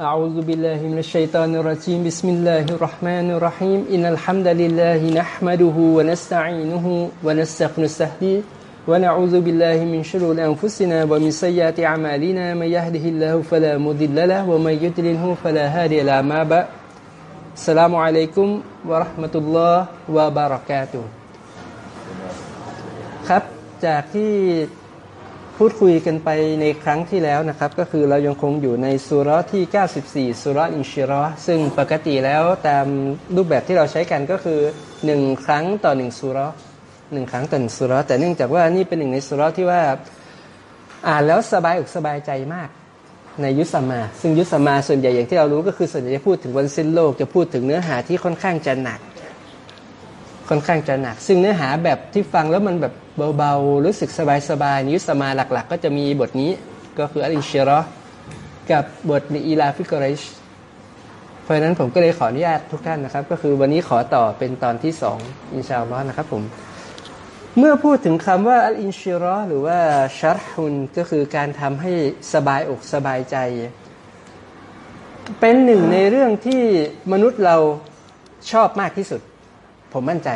أعوذ بالله من الشيطان الرجيم بسم الله الرحمن الرحيم إن الحمد لله نحمده ونستعينه ونستغفره ونعوذ بالله من شرور أنفسنا ومن سيئات أعمالنا من يهده الله فلا مضل له ومن يضلله فلا هادي له ما بعد السلام عليكم ورحمة الله وبركاته ครับจากที่ พูดคุยกันไปในครั้งที่แล้วนะครับ ก็คือเรายังคงอยู่ในสุรที่ 94 สุรอินชิรอซึ่งปกติแล้วตามรูปแบบที่เราใช้กันก็คือ 1 ครั้งต่อ 1 สุรหนึ่งครั้งต่อหนึ่งสุรแต่เนื่องจากว่านี่เป็นหนึ่งในสุรที่ว่าอ่านแล้วสบายอกสบายใจมากในยุสมา ซึ่งยุสมาส่วนใหญ่อย่างที่เรารู้ก็คือส่วนใหญ่จะพูดถึงวันสิ้นโลกจะพูดถึงเนื้อหาที่ค่อนข้างจะหนัก ค่อนข้างจะหนัก ซึ่งเนื้อหาแบบที่ฟังแล้วมันแบบเบาๆ รู้สึกสบายๆยุซอัมมาหลักๆ ก็จะมีบทนี้ก็คืออัลอินชิรอกับบท لإيلاف قريشเพราะฉะนั้นผมก็เลยขออนุญาตทุกท่านนะครับ ก็คือวันนี้ขอต่อเป็นตอนที่สองอินชาอัลลอฮ์นะครับผมเมื่อพูดถึงคำว่าอัลอินชิรอหรือว่าشرحก็คือการทำให้สบายอกสบายใจ เป็นหนึ่งในเรื่องที่มนุษย์เราชอบมากที่สุด ผมมั่นใจ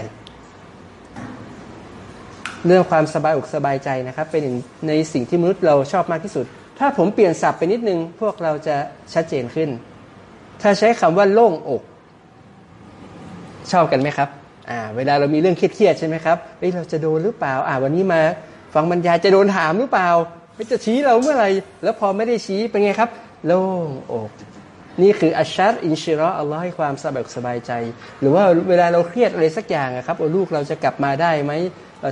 เรื่องความสบายอกสบายใจนะครับ เป็นในสิ่งที่มนุษย์เราชอบมากที่สุด ถ้าผมเปลี่ยนศัพท์ไปนิดนึง พวกเราจะชัดเจนขึ้น ถ้าใช้คำว่าโล่งอก ชอบกันไหมครับอ่าเวลาเรามีเรื่องเครียดๆใช่ไหมครับเอ้ยเราจะโดนหรือเปล่า อ่า วันนี้มา ฟังบรรยายจะโดนถามหรือเปล่า ไม่จะชี้เราเมื่อไหร่แล้วพอไม่ได้ชี้เป็นไงครับ โล่งอก นี่คืออัชชัรอินชิรออัลลอฮ์ให้ความสบายสบายใจ หรือว่าเวลาเราเครียดอะไรสักอย่างครับโอ้ลูกเราจะกลับมาได้ไหม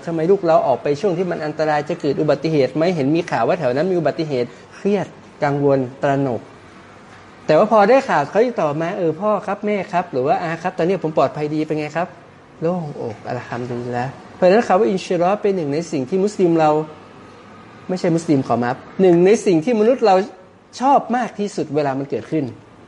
ทำไมลูกเราออกไปช่วงที่มันอันตรายจะเกิดอุบัติเหตุไหมเห็นมีข่าวว่าแถวนั้นมีอุบัติเหตุเครียดกังวลตระหนก แต่ว่าพอได้ข่าวเขาต่อมาเออพ่อครับแม่ครับ หรือว่าอาครับ ตอนนี้ผมปลอดภัยดีเป็นไงครับ โล่งอกอัลฮัมดุลิลละเพราะฉะนั้นคำว่าอินชิรอเป็นหนึ่งในสิ่งที่มุสลิมเราไม่ใช่มุสลิมขอมับหนึ่งในสิ่งที่มนุษย์เราชอบมากที่สุดเวลามันเกิดขึ้น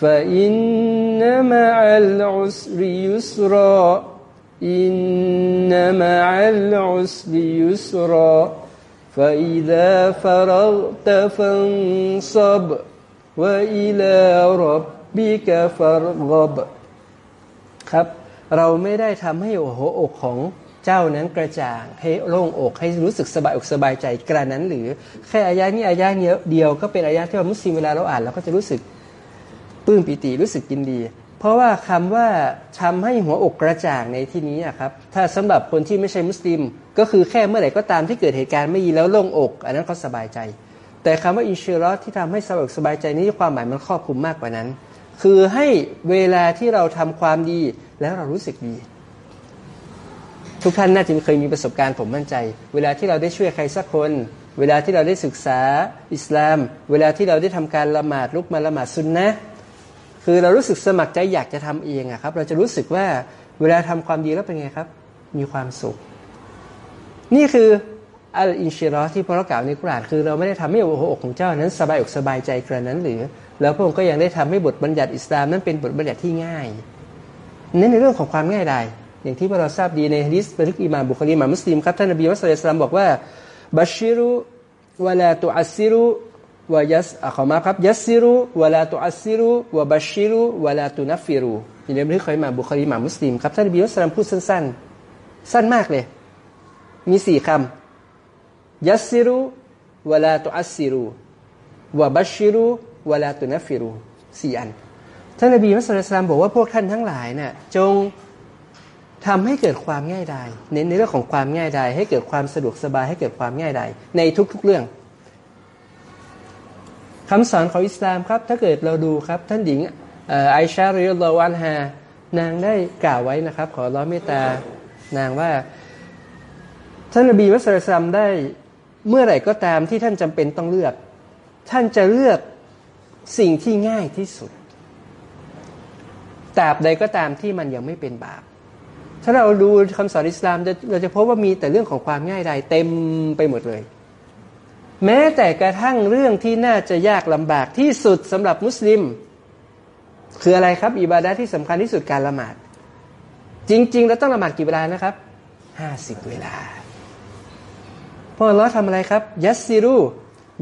فإن مع العسر يسرا إن مع العسر يسرا فإذا فرغت فانصب وإلى ربك فارغب ครับเราไม่ได้ทำให้โอ้โหอกของเจ้านั้นกระจ่างให้โล่งอกให้รู้สึกสบายอกสบายใจกระนั้น หรือแค่อายะนี้อายะเดียวก็เป็นอายะที่ว่ามุสลิมเวลาเราอ่านเราก็จะรู้สึก ปลื้มปิติรู้สึกยินดี เพราะว่าคำว่าทำให้หัวอกกระจ่างในที่นี้ครับถ้าสำหรับคนที่ไม่ใช่มุสลิม ก็คือแค่เมื่อไหร่ก็ตามที่เกิดเหตุการณ์ไม่ดีแล้วโล่งอก อันนั้นเขาสบายใจ แต่คำว่าอินชิรอที่ทำให้สบายสบายใจนี้ความหมายมันครอบคลุมมากกว่านั้น คือให้เวลาที่เราทำความดีแล้วเรารู้สึกดีทุกท่านน่าจะเคยมีประสบการณ์ผมมั่นใจ เวลาที่เราได้ช่วยใครสักคน เวลาที่เราได้ศึกษาอิสลาม เวลาที่เราได้ทำการละหมาดลุกมาละหมาดซุนนะ คือเรารู้สึกสมัครใจอยากจะทำเองอะครับ เราจะรู้สึกว่าเวลาทำความดีแล้วเป็นไงครับ มีความสุข นี่คืออัลอินชิรอที่พระกล่าวในกุรานคือเราไม่ได้ทำให้หัวอกของเจ้านั้นสบายอกสบายใจกระนั้นหรือ แล้วพระองค์ก็ยังได้ทำให้บทบัญญัติอิสลามนั้นเป็นบทบัญญัติที่ง่ายเน้นในเรื่องของความง่ายดายอย่างที่พวกเราทราบดีในฮะดิษบันทึกอิมามบุคอรีอิมามมุสลิมครับท่านนบีมุสลิมบอกว่าبشروا ولا تعسروا วะยัสอะขอมาครับيسروا ولا تعسروا وبشروا ولا تنفرواในบันทึกของอิมามบุคอรีอิมามมุสลิมครับท่านนบีมุสลิมพูดสั้นๆ สั้นมากเลย มีสี่คำيسروا ولا تعسروا وبشرواวลาตุนัฟฟิรูสี่อัน ท่านนบีมุสลิมบอกว่าพวกท่านทั้งหลายเนี่ยจงทำให้เกิดความง่ายดายเน้นในเรื่องของความง่ายดายให้เกิดความสะดวกสบายให้เกิดความง่ายดายในทุกๆเรื่อง คำสอนของอิสลามครับ ถ้าเกิดเราดูครับ ท่านหญิงไอชาริยลวันฮานางได้กล่าวไว้นะครับ ขอร้อเมตตานางว่า ท่านนบีมุสลิมได้เมื่อไหร่ก็ตามที่ท่านจำเป็นต้องเลือก ท่านจะเลือกสิ่งที่ง่ายที่สุดตราบใดก็ตามที่มันยังไม่เป็นบาป ถ้าเราดูคำสอนอิสลามเราจะพบว่ามีแต่เรื่องของความง่ายดายเต็มไปหมดเลย แม้แต่กระทั่งเรื่องที่น่าจะยากลำบากที่สุดสำหรับมุสลิม คืออะไรครับ อิบาดะที่สำคัญที่สุดการละหมาด จริง ๆ เราต้องละหมาดกี่เวลานะครับห้าสิบเวลาพราะเราทำอะไรครับ ยัสซิรู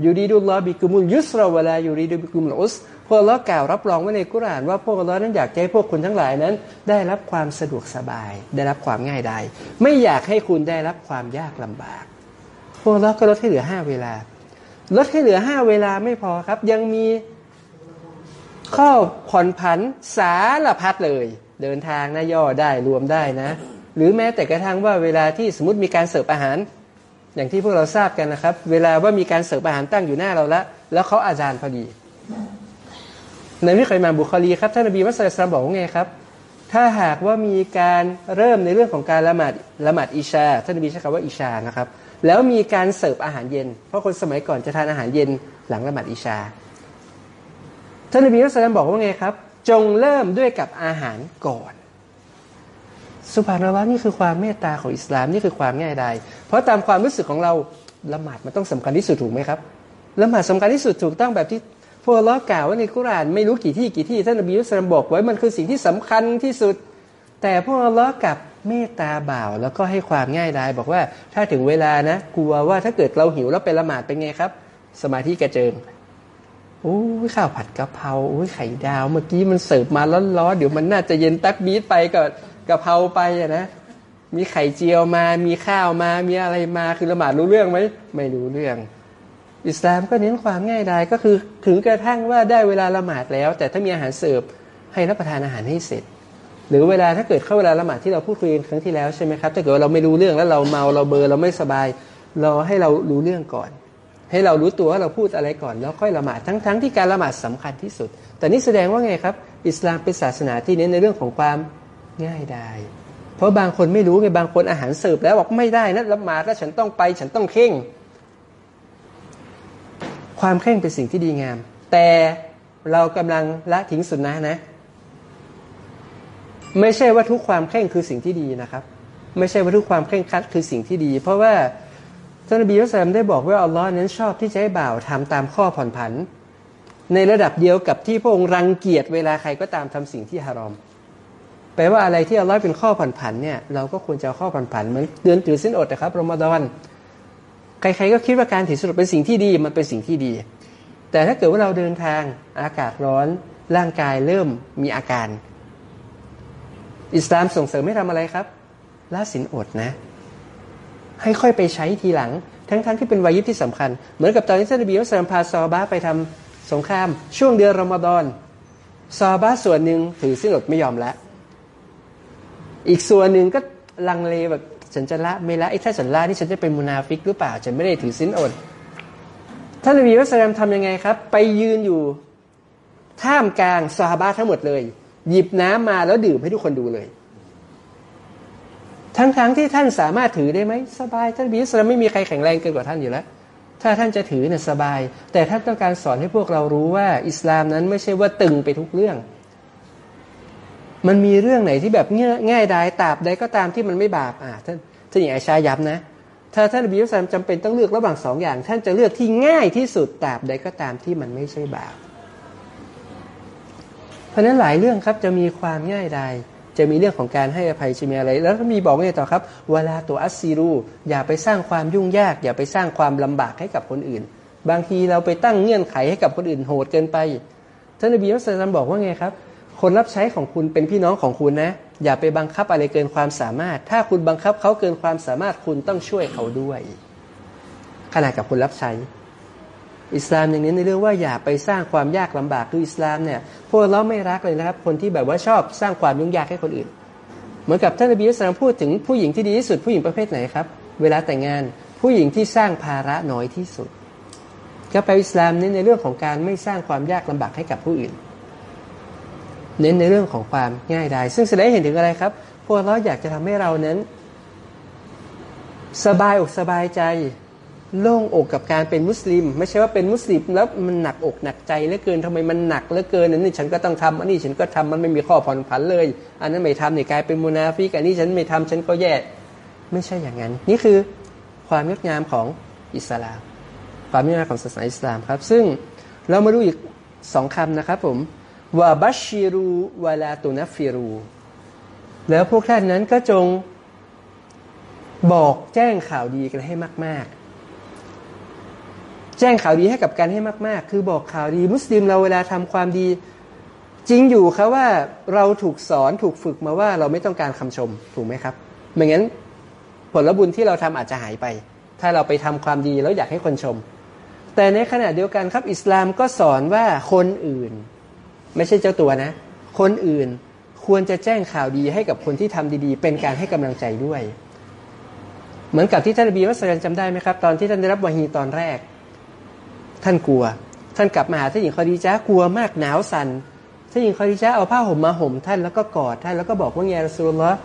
ยูดีดุลลอบิกุมุลยุสราวลายูดีดุบิกุมุลอุสพวกเรากล่าวรับรองไว้ในกุรานว่าพวกเรานั้นอยากให้พวกคุณทั้งหลายนั้น ได้รับความสะดวกสบาย ได้รับความง่ายดายไม่อยากให้คุณได้รับความยากลำบาก วกเราก็ลดให้เหลือห้าเวลา ลดให้เหลือห้าเวลาไม่พอครับ ยังมีข้อผ่อนผันสารพัดเลย เดินทางนะย่อได้รวมได้นะ หรือแม้แต่กระทั่งว่าเวลาที่สมมติมีการเสิร์ฟอาหาร อย่างที่พวกเราทราบกันนะครับ เวลาว่ามีการเสิร์ฟอาหารตั้งอยู่หน้าเราแล้วแล้วเขาอาจารย์พอดีในวิคัยมาบุคลีครับท่านนบีมัสลิมบอกว่าไงครับ ถ้าหากว่ามีการเริ่มในเรื่องของการละหมาดละหมาดอิชาท่านนบีใช้คำว่าอิชานะครับ แล้วมีการเสิร์ฟอาหารเย็น เพราะคนสมัยก่อนจะทานอาหารเย็นหลังละหมาดอิชา ท่านนบีมัสลิมบอกว่าไงครับ จงเริ่มด้วยกับอาหารก่อน สุภาพนวะนี่คือความเมตตาของอิสลามนี่คือความง่ายดาย เพราะตามความรู้สึกของเราละหมาดมันต้องสำคัญที่สุดถูกไหมครับละหมาดสำคัญที่สุดถูกต้องแบบที่พวกล้อกล่าวว่าในกุรานไม่รู้กี่ที่กี่ที่ท่านอบียุสลามบอกไว้มันคือสิ่งที่สำคัญที่สุด แต่พวกล้อกลับ เมตตาบ่าวแล้วก็ให้ความง่ายดายบอกว่าถ้าถึงเวลานะ กลัวว่าถ้าเกิดเราหิวแล้วไปละหมาดเป็นไงครับ สมาธิกระเจิงโอ้ข้าวผัดกะเพราโอ้ยไข่ดาว เมื่อกี้มันเสิร์ฟมาร้อนๆเดี๋ยวมันน่าจะเย็นตักบีทไปก็กะเพราไปอะนะมีไข่เจียวมา มีข้าวมา มีอะไรมาคือละหมาดรู้เรื่องไหมไม่รู้เรื่อง อิสลามก็เน้นความง่ายดายก็คือถึงกระทั่งว่าได้เวลาละหมาดแล้ว แต่ถ้ามีอาหารเสิร์ฟให้รับประทานอาหารให้เสร็จ หรือเวลาถ้าเกิดเข้าเวลาละหมาดที่เราพูดคุยครั้งที่แล้วใช่ไหมครับถ้าเกิดเราไม่รู้เรื่องแล้วเราเมาเราเบอร์เราไม่สบาย เราให้เรารู้เรื่องก่อน ให้เรารู้ตัวว่าเราพูดอะไรก่อน แล้วค่อยละหมาดทั้งๆทที่การละหมาดสำคัญที่สุด แต่นี่แสดงว่าไงครับ อิสลามเป็นศาสนาที่เน้นในเรื่องของความง่ายได้เพราะบางคนไม่รู้ไงบางคนอาหารเสิร์ฟแล้วบอกไม่ได้นะละหมาดแล้วฉันต้องไปฉันต้องเข่ง ความเข่งเป็นสิ่งที่ดีงาม แต่เรากำลังละทิ้งสุนนะนะ ไม่ใช่ว่าทุกความเข่งคือสิ่งที่ดีนะครับ ไม่ใช่ว่าทุกความเข่งคัดคือสิ่งที่ดี เพราะว่าท่านนบีมุสลิมได้บอกว่าอัลลอฮ์นั้นชอบที่จะให้บ่าวทำตามข้อผ่อนผัน ในระดับเดียวกับที่พระองค์รังเกียจเวลาใครก็ตามทำสิ่งที่ฮารอมแปลว่าอะไรที่อัลลอฮ์เป็นข้อผ่อนผันเนี่ยเราก็ควรจะข้อผ่อนผันเหมือนเดือนถือสิ้นอดนะครับรอมฎอนใครๆก็คิดว่าการถือสิ้นอดเป็นสิ่งที่ดีมันเป็นสิ่งที่ดี แต่ถ้าเกิดว่าเราเดินทางอากาศร้อนร่างกายเริ่มมีอาการ อิสลามส่งเสริมให้ทำอะไรครับละสินอดนะ ให้ค่อยไปใช้ทีหลัง ทั้งๆทที่เป็นวายิบที่สำคัญ เหมือนกับตอนที่ท่านนบีอัสลามพาซอบาไปทำสงคราม ช่วงเดือนรอมฎอนซอบาส่วนหนึ่งถือสินอดไม่ยอมล้วอีกส่วนหนึ่งก็ลังเลแบบฉันจะละไม่ละไอ้ถ้าฉันละนี่ฉันจะเป็นมุนาฟิกหรือเปล่า ฉันไม่ได้ถือสินอดท่านนบีมุสลิมทำยังไงครับ ไปยืนอยู่ท่ามกลางซาบะทั้งหมดเลย หยิบน้ำมาแล้วดื่มให้ทุกคนดูเลย ทั้งๆทที่ท่านสามารถถือได้ไหมสบายท่านบิสลาไม่มีใครแข็งแรงเกินกว่าท่านอยู่แล้ว ถ้าท่านจะถือเนี่ยสบาย แต่ท่านต้องการสอนให้พวกเรารู้ว่า อิสลามนั้นไม่ใช่ว่าตึงไปทุกเรื่อง มันมีเรื่องไหนที่แบบง่ายดายตาบใดก็ตามที่มันไม่บาปอ่าท่านท่านอย่างไอชาย้ำนะถ้าท่านบียุสามจำเป็นต้องเลือกระหว่างสองอย่าง ท่านจะเลือกที่ง่ายที่สุดตาบใดก็ตามที่มันไม่ใช่บาป ราะนั้นหลายเรื่องครับจะมีความง่ายดายจะมีเรื่องของการให้อภัยจะมีอะไร แล้วมีบอกไงต่อครับ เวลาตัวอัสซีรู อย่าไปสร้างความยุ่งยาก อย่าไปสร้างความลำบากให้กับคนอื่น บางทีเราไปตั้งเงื่อนไขให้กับคนอื่นโหดเกินไปท่านอบีมุสลิมบอกว่าไงครับ คนรับใช้ของคุณเป็นพี่น้องของคุณนะ อย่าไปบังคับอะไรเกินความสามารถ ถ้าคุณบังคับเขาเกินความสามารถคุณต้องช่วยเขาด้วยขณะกับคนรับใช้ อิสลามอย่างนี้ในเรื่องว่าอย่าไปสร้างความยากลำบากคืออิสลามเนี่ยพวกเราไม่รักเลยนะครับ คนที่แบบว่าชอบสร้างความยุ่งยากให้คนอื่น เหมือนกับท่านนบีอิสลามพูดถึงผู้หญิงที่ดีที่สุดผู้หญิงประเภทไหนครับ เวลาแต่งงานผู้หญิงที่สร้างภาระน้อยที่สุดก็ไปอิสลามเนี้ในเรื่องของการไม่สร้างความยากลำบากให้กับผู้อื่น เน้นในเรื่องของความง่ายดายซึ่งแสดงเห็นถึงอะไรครับพวกเราอยากจะทำให้เรานั้น สบายอกสบายใจ โล่งอกกับการเป็นมุสลิม ไม่ใช่ว่าเป็นมุสลิม แล้วมันหนักอกหนักใจเหลือเกินทำไมมันหนักเหลือเกินอันนี้ฉันก็ต้องทำอันนี้ฉันก็ทำมันไม่มีข้อผ่อนผันเลย อันนั้นไม่ทำเนี่ยกลายเป็นมุนาฟิกอันนี้ฉันไม่ทำฉันก็แย่ไม่ใช่อย่างนั้น นี่คือความงดงามของอิสลาม ความงดงามของศาสนาอิสลามครับ ซึ่งเรามาดูอีกสองคำนะครับผมว่าบัชชิรูวาลาตุนัฟฟิรู แล้วพวกท่านนั้นก็จงบอกแจ้งข่าวดีกันให้มาก ๆ แจ้งข่าวดีให้กับกันให้มาก ๆ คือบอกข่าวดี มุสลิมเราเวลาทำความดี จริงอยู่ครับว่าเราถูกสอนถูกฝึกมาว่าเราไม่ต้องการคำชมถูกไหมครับไม่งั้นผลบุญที่เราทำอาจจะหายไป ถ้าเราไปทำความดีแล้วอยากให้คนชม แต่ในขณะเดียวกันครับ อิสลามก็สอนว่าคนอื่น ไม่ใช่เจ้าตัวนะ คนอื่นควรจะแจ้งข่าวดีให้กับคนที่ทำดีๆ เป็นการให้กำลังใจด้วย เหมือนกับที่ท่านอบีมัสยันจำได้ไหมครับ ตอนที่ท่านได้รับวาฮีตอนแรก ท่านกลัว ท่านกลับมาหาท่านหญิงคอดีจ้ากลัวมากหนาวสัน่นท่านหญิงคอดีจ้าเอาผ้าห่มมาห่มท่านแล้วก็กอดท่านแล้วก็บอกว่าไงรสุลลอฮ์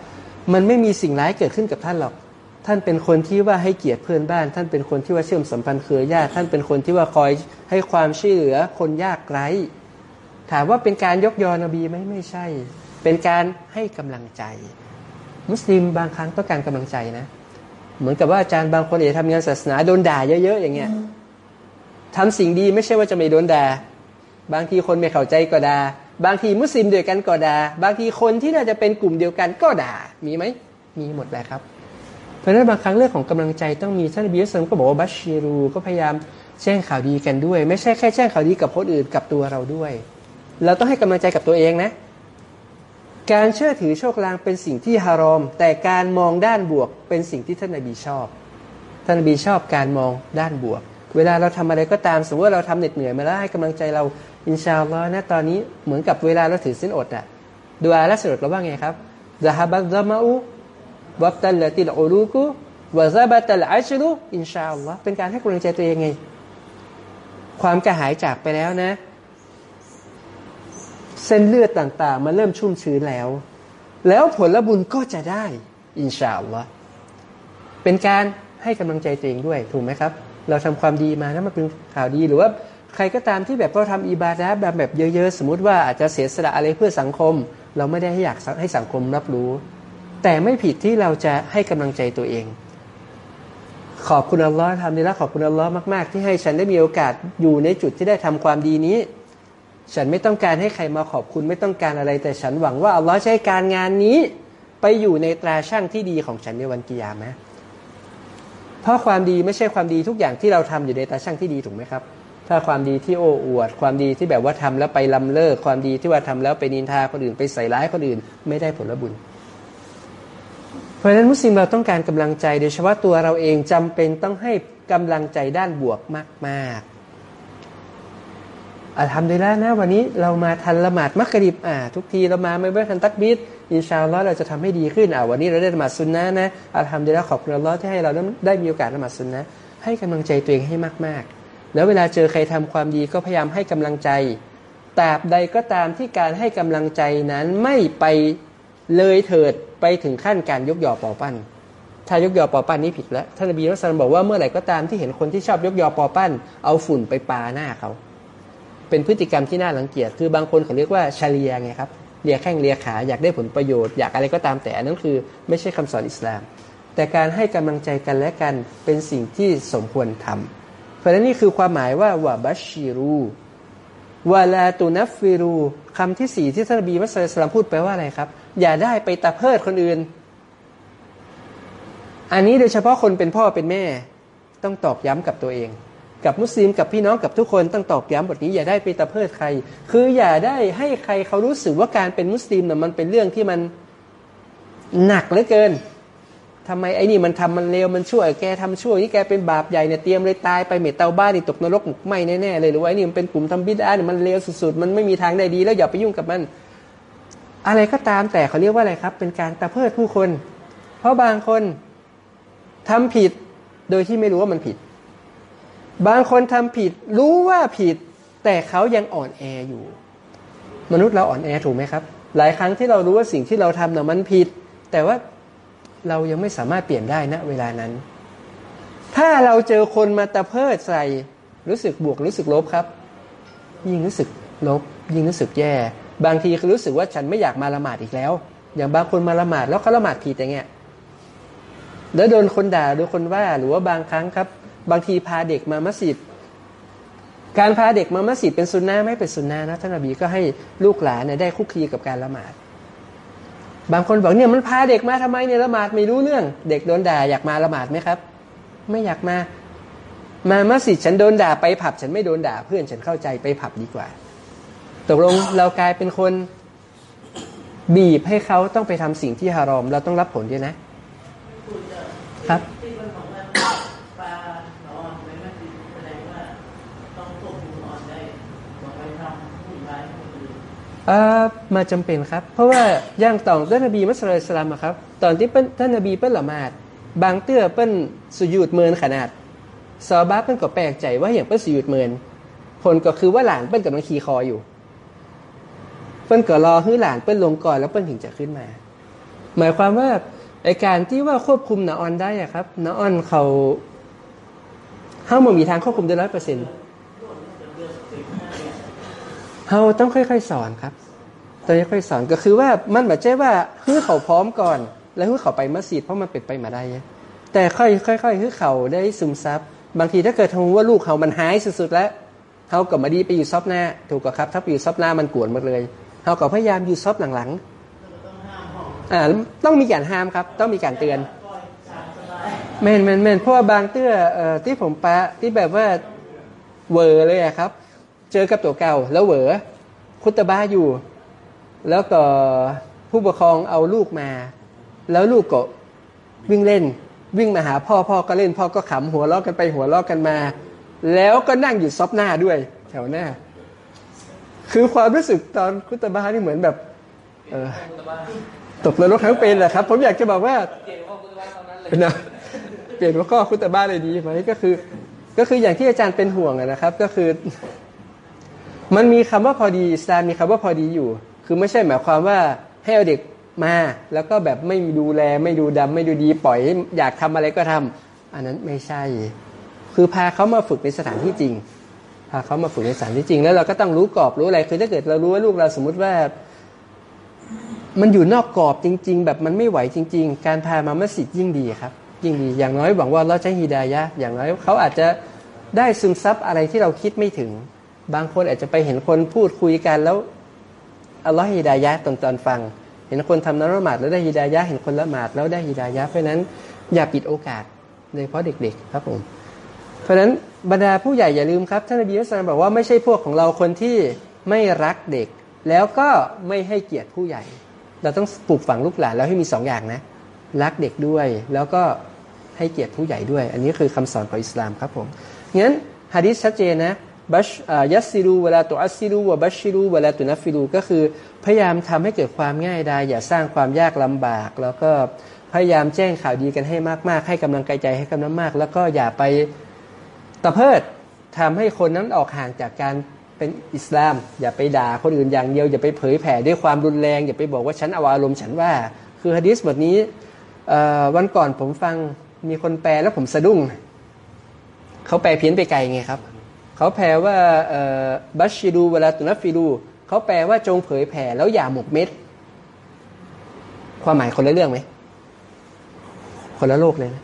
มันไม่มีสิ่งร้ายเกิดขึ้นกับท่านหรอก ท่านเป็นคนที่ว่าให้เกียรติเพื่อนบ้าน ท่านเป็นคนที่ว่าเชื่อมสัมพันธ์เครือญาติท่านเป็นคนที่ว่าคอยให้ความช่วยเหลือคนยากไร้ ถามว่าเป็นการยกยอนบีไหมไม่ใช่ เป็นการให้กำลังใจ มุสลิมบางครั้งต้องการกำลังใจนะ เหมือนกับว่าอาจารย์บางคนอยากทำงานศาสนาโดนด่าเยอะๆอย่างเงี้ย ทำสิ่งดีไม่ใช่ว่าจะไม่โดนด่าบางทีคนไม่เข้าใจก็ด่าบางทีมุสลิมเดียวกันก็ด่าบางทีคนที่น่าจะเป็นกลุ่มเดียวกันก็ด่ามีไหมมีหมดแหละครับ เพราะนั้นบางครั้งเรื่องของกำลังใจต้องมีท่านบิวสัมก็บอกว่าบัชชีรูก็พยายามแจ้งข่าวดีกันด้วย ไม่ใช่แค่แจ้งข่าวดีกับคนอื่นกับตัวเราด้วย เราต้องให้กำลังใจกับตัวเองนะ การเชื่อถือโชคลางเป็นสิ่งที่ฮารอม แต่การมองด้านบวกเป็นสิ่งที่ท่านนบีชอบ ท่านนบีชอบการมองด้านบวก เวลาเราทำอะไรก็ตามสมมติว่าเราทำเหน็ดเหนื่อยมาแล้วให้กำลังใจเราอินชาอัลลอฮ์นะตอนนี้เหมือนกับเวลาเราถือสินอดอะดูอาละสดเราว่าไงครับซาฮบัตซามาอูวับตัลลติลอูลูกุวะซาบัตัลอัชรุอินชาอัลลอฮ์เป็นการให้กำลังใจตัวเองไง ความกระหายจากไปแล้วนะ เส้นเลือดต่าง ๆ มันเริ่มชุ่มชื้นแล้ว แล้วผลบุญก็จะได้ อินชาอัลลอฮ์เป็นการให้กำลังใจตัวเองด้วยถูกไหมครับ เราทำความดีมานะมันเป็นข่าวดีหรือว่าใครก็ตามที่แบบเราทำอิบาดะแบบแบบเยอะๆ สมมติว่าอาจจะเสียสละอะไรเพื่อสังคม เราไม่ได้ให้อยากให้สังคมรับรู้ แต่ไม่ผิดที่เราจะให้กำลังใจตัวเอง ขอบคุณอัลลอฮ์ทำดีล้วขอบคุณอัลลอฮ์มากๆ ที่ให้ฉันได้มีโอกาสอยู่ในจุดที่ได้ทำความดีนี้ ฉันไม่ต้องการให้ใครมาขอบคุณไม่ต้องการอะไร แต่ฉันหวังว่าอัลลอฮ์ใช้การงานนี้ ไปอยู่ในตราช่างที่ดีของฉันในวันกิยามะ เพราะความดีไม่ใช่ความดีทุกอย่างที่เราทำอยู่ในตาช่างที่ดีถูกไหมครับ ถ้าความดีที่โอ้อวด ความดีที่แบบว่าทำแล้วไปลำเลิก ความดีที่ว่าทำแล้วไปนินทาคนอื่นไปใส่ร้ายคนอื่น ไม่ได้ผลบุญ เพราะฉะนั้นมุสลิมเราต้องการกำลังใจโดยเฉพาะตัวเราเองจำเป็นต้องให้กำลังใจด้านบวกมาก อัลฮัมดุลิลละนะวันนี้เรามาทันละหมาดมักกะริบอ่าทุกทีเรามาไม่ไม่ทันตักบิดอินชาอัลลอฮ์เราจะทำให้ดีขึ้นอ่าวันนี้เราได้ละหมาดซุนนะนะอัลฮัมดุลิลละขอบคุณอัลลอฮ์ที่ให้เราได้มีโอกาสละหมาดซุนนะให้กำลังใจตัวเองให้มากๆ แล้วเวลาเจอใครทำความดีก็พยายามให้กำลังใจตราบใดก็ตามที่การให้กำลังใจนั้นไม่ไปเลยเถิดไปถึงขั้นการยกยอปอปั้นถ้ายกยอปอปั้นนี้ผิดแล้วท่านนบีมุสลิมบอกว่าเมื่อไหร่ก็ตามที่เห็นคนที่ชอบยกยอปอปั้น เอาฝุ่นไปปาหน้าเขา เป็นพฤติกรรมที่น่ารังเกียจคือบางคนเขาเรียกว่าชาเลียไงครับเลียแข้งเลียขาอยากได้ผลประโยชน์อยากอะไรก็ตามแต่นั่นคือไม่ใช่คำสอนอิสลาม แต่การให้กำลังใจกันและกันเป็นสิ่งที่สมควรทำเพราะฉะนั้นนี่คือความหมายว่าวะบัชชีรูวาลาตุนัฟฟิรูคำที่สี่ที่ท่านบีมัสลิมพูดไปว่าอะไรครับ อย่าได้ไปตะเพิดคนอื่น อันนี้โดยเฉพาะคนเป็นพ่อเป็นแม่ ต้องตอบย้ำกับตัวเอง กับมุสลิมกับพี่น้องกับทุกคนต้องตอกย้ำบทนี้อย่าได้ไปตะเพิดใคร คืออย่าได้ให้ใครเขารู้สึกว่าการเป็นมุสลิมน่ะมันเป็นเรื่องที่มันหนักเหลือเกินทำไมไอ้นี่มันทำมันเลวมันชั่วแกทำชั่วนี่แกเป็นบาปใหญ่เนี่ยเตรียมเลยตายไปเมตเตาบ้านนี่ตกนรกหมกไหมแน่ๆเลยหรือว่าไอ้นี่มันเป็นกลุ่มทำบิดาเนี่ยมันเลวสุดๆมันไม่มีทางได้ดี แล้วอย่าไปยุ่งกับมัน อะไรก็ตามแต่เขาเรียกว่าอะไรครับ เป็นการตะเพิดผู้คน เพราะบางคนทำผิดโดยที่ไม่รู้ว่ามันผิด บางคนทำผิดรู้ว่าผิด แต่เขายังอ่อนแออยู่ มนุษย์เราอ่อนแอถูกไหมครับ หลายครั้งที่เรารู้ว่าสิ่งที่เราทำน่ะมันผิด แต่ว่าเรายังไม่สามารถเปลี่ยนได้นะเวลานั้น ถ้าเราเจอคนมาตะเพิดใส่รู้สึกบวกรู้สึกลบครับ ยิ่งรู้สึกลบ ยิ่งรู้สึกแย่ บางทีคือรู้สึกว่าฉันไม่อยากมาละหมาดอีกแล้ว อย่างบางคนมาละหมาดแล้วเขาละหมาดผิดอย่างเงี้ยแล้วโดนคนด่าโดนคนว่าหรือว่าบางครั้งครับ บางทีพาเด็กมามัสยิดการพาเด็กมามัสยิดเป็นสุนนะไม่เป็นสุนนะนะท่านอบีก็ให้ลูกหลานเนี่ยได้คุกคีกับการละหมาด บางคนบอกเนี่ยมันพาเด็กมาทำไมเนี่ยละหมาดไม่รู้เรื่อง เด็กโดนด่าอยากมาละหมาดไหมครับ ไม่อยากมา มามัสยิดฉันโดนด่าไปผับ ฉันไม่โดนด่าเพื่อนฉันเข้าใจไปผับดีกว่า ตกลงเรากลายเป็นคนบีบให้เขาต้องไปทำสิ่งที่ฮารอม เราต้องรับผลด้วยนะ ครับ มาจำเป็นครับ เพราะว่าย่างต่องท่านนบีมัสลิสลามครับ ตอนที่ท่านนบีเปิ้ลละมาด บางเตื้อเปิ้ลสุยุดเมินขนาดซอบ้าเปิ้ลก็แปลกใจว่าอย่างเปิ้ลสุยุดเมิน ผลก็คือว่าหลานเปิ้ลกำลังขี่คออยู่ เปิ้ลก็รอให้หลานเปิ้ลลงก่อนแล้วเปิ้ลถึงจะขึ้นมา หมายความว่าไอการที่ว่าควบคุมนาออนได้อะครับนาออนเขาห้ามมีทางควบคุมได้ร้อยเปอร์เซ็นต์ เราต้องค่อยๆสอนครับต้องค่อยๆสอนก็คือว่ามันแบบใช่ว่าฮื้อเขาพร้อมก่อน แล้วฮื้อเขาไปมัสยิดเพราะมันเป็นไปมาได้ แต่ค่อยๆค่อยๆฮื้อเขาได้ซึมซับ บางทีถ้าเกิดทงว่าลูกเขามันหายสุดๆแล้วเขากับมาดีไปอยู่ซอบหน้า ถูกกับครับ ถ้าไปอยู่ซอบหน้ามันกวนหมดเลยเขาก็พยายามอยู่ซอบหลังๆอ่าต้องมีการห้ามครับ ต้องมีการเตือนแม่นแม่นแม่นเพราะว่าบางเตื้อที่ผมปะที่แบบว่าเวอร์เลยครับ เจอกับตัวเก่าแล้วเหวอคุตบ้าอยู่ แล้วก็ผู้ปกครองเอาลูกมา แล้วลูกก็วิ่งเล่น วิ่งมาหาพ่อพ่อก็เล่นพ่อก็ขำหัวล้อกันไปหัวล้อกันมา แล้วก็นั่งอยู่ซอบหน้าด้วย แถวหน้า คือความรู้สึกตอนคุตบ้านี่เหมือนแบบ เออตกนรกทั้งเป็นแหละครับ ผมอยากจะบอกว่านะเปลี่ยนหัวข้อคุตบ้าเลยดีไหมก็คือ ก็คืออย่างที่อาจารย์เป็นห่วงนะครับ ก็คือ มันมีคำว่าพอดีอิสลามมีคำว่าพอดีอยู่ คือไม่ใช่หมายความว่าให้เอาเด็กมา แล้วก็แบบไม่ดูแลไม่ดูดำไม่ดูดีปล่อยอยากทำอะไรก็ทำอันนั้นไม่ใช่ คือพาเขามาฝึกในสถานที่จริง พาเขามาฝึกในสถานที่จริง แล้วเราก็ต้องรู้กรอบรู้อะไรคือถ้าเกิดเรารู้ว่าลูกเราสมมุติว่า มันอยู่นอกกรอบจริง ๆ แบบมันไม่ไหวจริง ๆ การพามามัสยิดยิ่งดีครับ ยิ่งดีอย่างน้อยหวังว่าเราจะฮีดายะอย่างน้อยเขาอาจจะได้ซึมซับอะไรที่เราคิดไม่ถึง บางคนอาจจะไปเห็นคนพูดคุยกันแล้วอัลลอฮฺฮิดายะตอนตอนฟัง เห็นคนทำนละหมาดแล้วได้ฮิดายะเห็นคนละหมาดแล้วได้ฮิดายะเพราะนั้นอย่าปิดโอกาสโดยเฉพาะเด็ก ๆ ครับผมเพราะนั้นบรรดาผู้ใหญ่อย่าลืมครับท่านนบีมุสลิมบอกว่าไม่ใช่พวกของเราคนที่ไม่รักเด็ก แล้วก็ไม่ให้เกียรติผู้ใหญ่ เราต้องปลูกฝังลูกหลานแล้วให้มีสองอย่างนะ รักเด็กด้วยแล้วก็ให้เกียรติผู้ใหญ่ด้วย อันนี้คือคำสอนของอิสลามครับผมงั้นฮะดิษชัดเจนนะ บัชยัสซิรูเวลาตุอัสซิรูวะบัชชิรูเวลาตุนัฟฟิรูก็คือพยายามทำให้เกิดความง่ายดายอย่าสร้างความยากลำบาก แล้วก็พยายามแจ้งข่าวดีกันให้มากๆ ให้กำลังใจให้กำลังมาก แล้วก็อย่าไปตะเพิดทำให้คนนั้นออกห่างจากการเป็นอิสลาม อย่าไปด่าคนอื่นอย่างเดียวอย่าไปเผยแผ่ด้วยความรุนแรง อย่าไปบอกว่าฉันเอาอารมณ์ฉันว่า คือฮะดิษบทนี้วันก่อนผมฟังมีคนแปลแล้วผมสะดุ้งเขาแปลเพี้ยนไปไกลไงครับ เขาแปลว่าบัชชิดูเวลาตุนฟิดูเขาแปลว่าจงเผยแผ่แล้วอย่าหมกเม็ด ความหมายคนละเรื่องไหมคนละโลกเลยนะ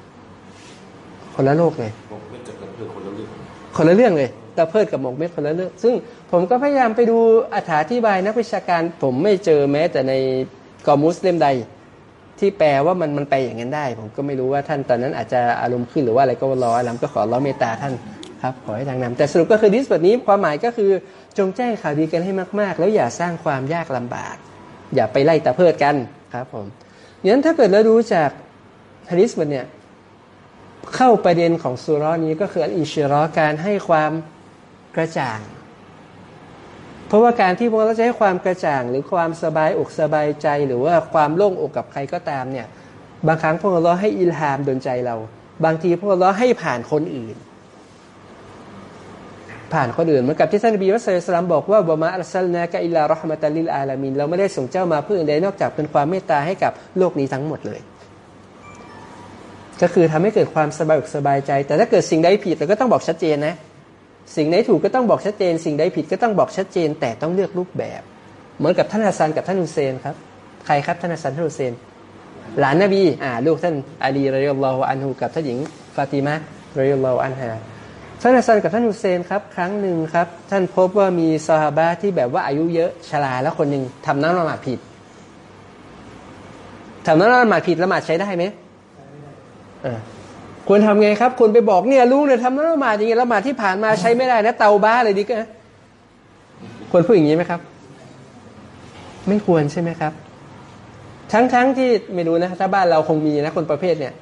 คนละโลกเลยหมกเม็ดกับเพื่อคนละเรื่องคนละเรื่องเลยตะเพิดกับหมกเม็ดคนละเรื่อง ซึ่งผมก็พยายามไปดูอธิบายนักวิชาการ ผมไม่เจอแม้แต่ในกอมุสเล่มใด ที่แปลว่ามันมันไปอย่างนั้นได้ ผมก็ไม่รู้ว่าท่านตอนนั้นอาจจะอารมณ์ขึ้นหรือว่าอะไรก็รออารมก็ขอร้อเมตตาท่าน ครับขอให้ทางนำแต่สรุปก็คือดิสแบบนี้ความหมายก็คือจงแจ้งข่าวดีกันให้มาก ๆ แล้วอย่าสร้างความยากลำบาก อย่าไปไล่ตะเพิดกันครับผมงั้นถ้าเกิดเราดูจากฮะดิษบทเนี่ยเข้าประเด็นของสุรานี้ก็คืออิชิรอการให้ความกระจ่าง เพราะว่าการที่พวกเราจะให้ความกระจ่าง หรือความสบายอกสบายใจ หรือว่าความโล่งอกกับใครก็ตามเนี่ยบางครั้งพวกเราให้อิลฮามดนใจเรา บางทีพวกเราให้ผ่านคนอื่น ผ่านคนอื่นเหมือนกับที่ท่านนบีมุสลิมบอกว่าوما أرسلناك إلا رحمة للعالمينเราไม่ได้ส่งเจ้ามาเพื่ออื่นใดนอกจากเป็นความเมตตาให้กับโลกนี้ทั้งหมดเลย ก็คือทำให้เกิดความสบายอกสบายใจ แต่ถ้าเกิดสิ่งใดผิดเราก็ต้องบอกชัดเจนนะ สิ่งไหนถูกก็ต้องบอกชัดเจน สิ่งใดผิดก็ต้องบอกชัดเจน แต่ต้องเลือกรูปแบบ เหมือนกับท่านฮัสซันกับท่านฮุเซนครับใครครับท่านฮัสซันท่านฮุเซนหลานนบีอ่าลูกท่านอาลีرضي الله عنهกับท่านหญิงฟาติมะรอยลลอฮอันฮา ท่านฮัสซันกับท่านฮุเซนครับครั้งหนึ่งครับ ท่านพบว่ามีซาฮาบะที่แบบว่าอายุเยอะชราแล้วคนหนึ่งทำน้ำละหมาดผิดทำน้ำละหมาดผิดละหมาดใช้ได้ไหมควรทำไงครับควรไปบอกเนี่ยลุงเนี่ยทำละหมาดอย่างเงี้ยละหมาดที่ผ่านมาใช้ไม่ได้นะเตาบ้าเลยดิกะควรพูดอย่างนี้ไหมครับ ไม่ควรใช่ไหมครับ ทั้งทั้งที่ไม่รู้นะถ้าบ้านเราคงมีนะคนประเภทเนี่ย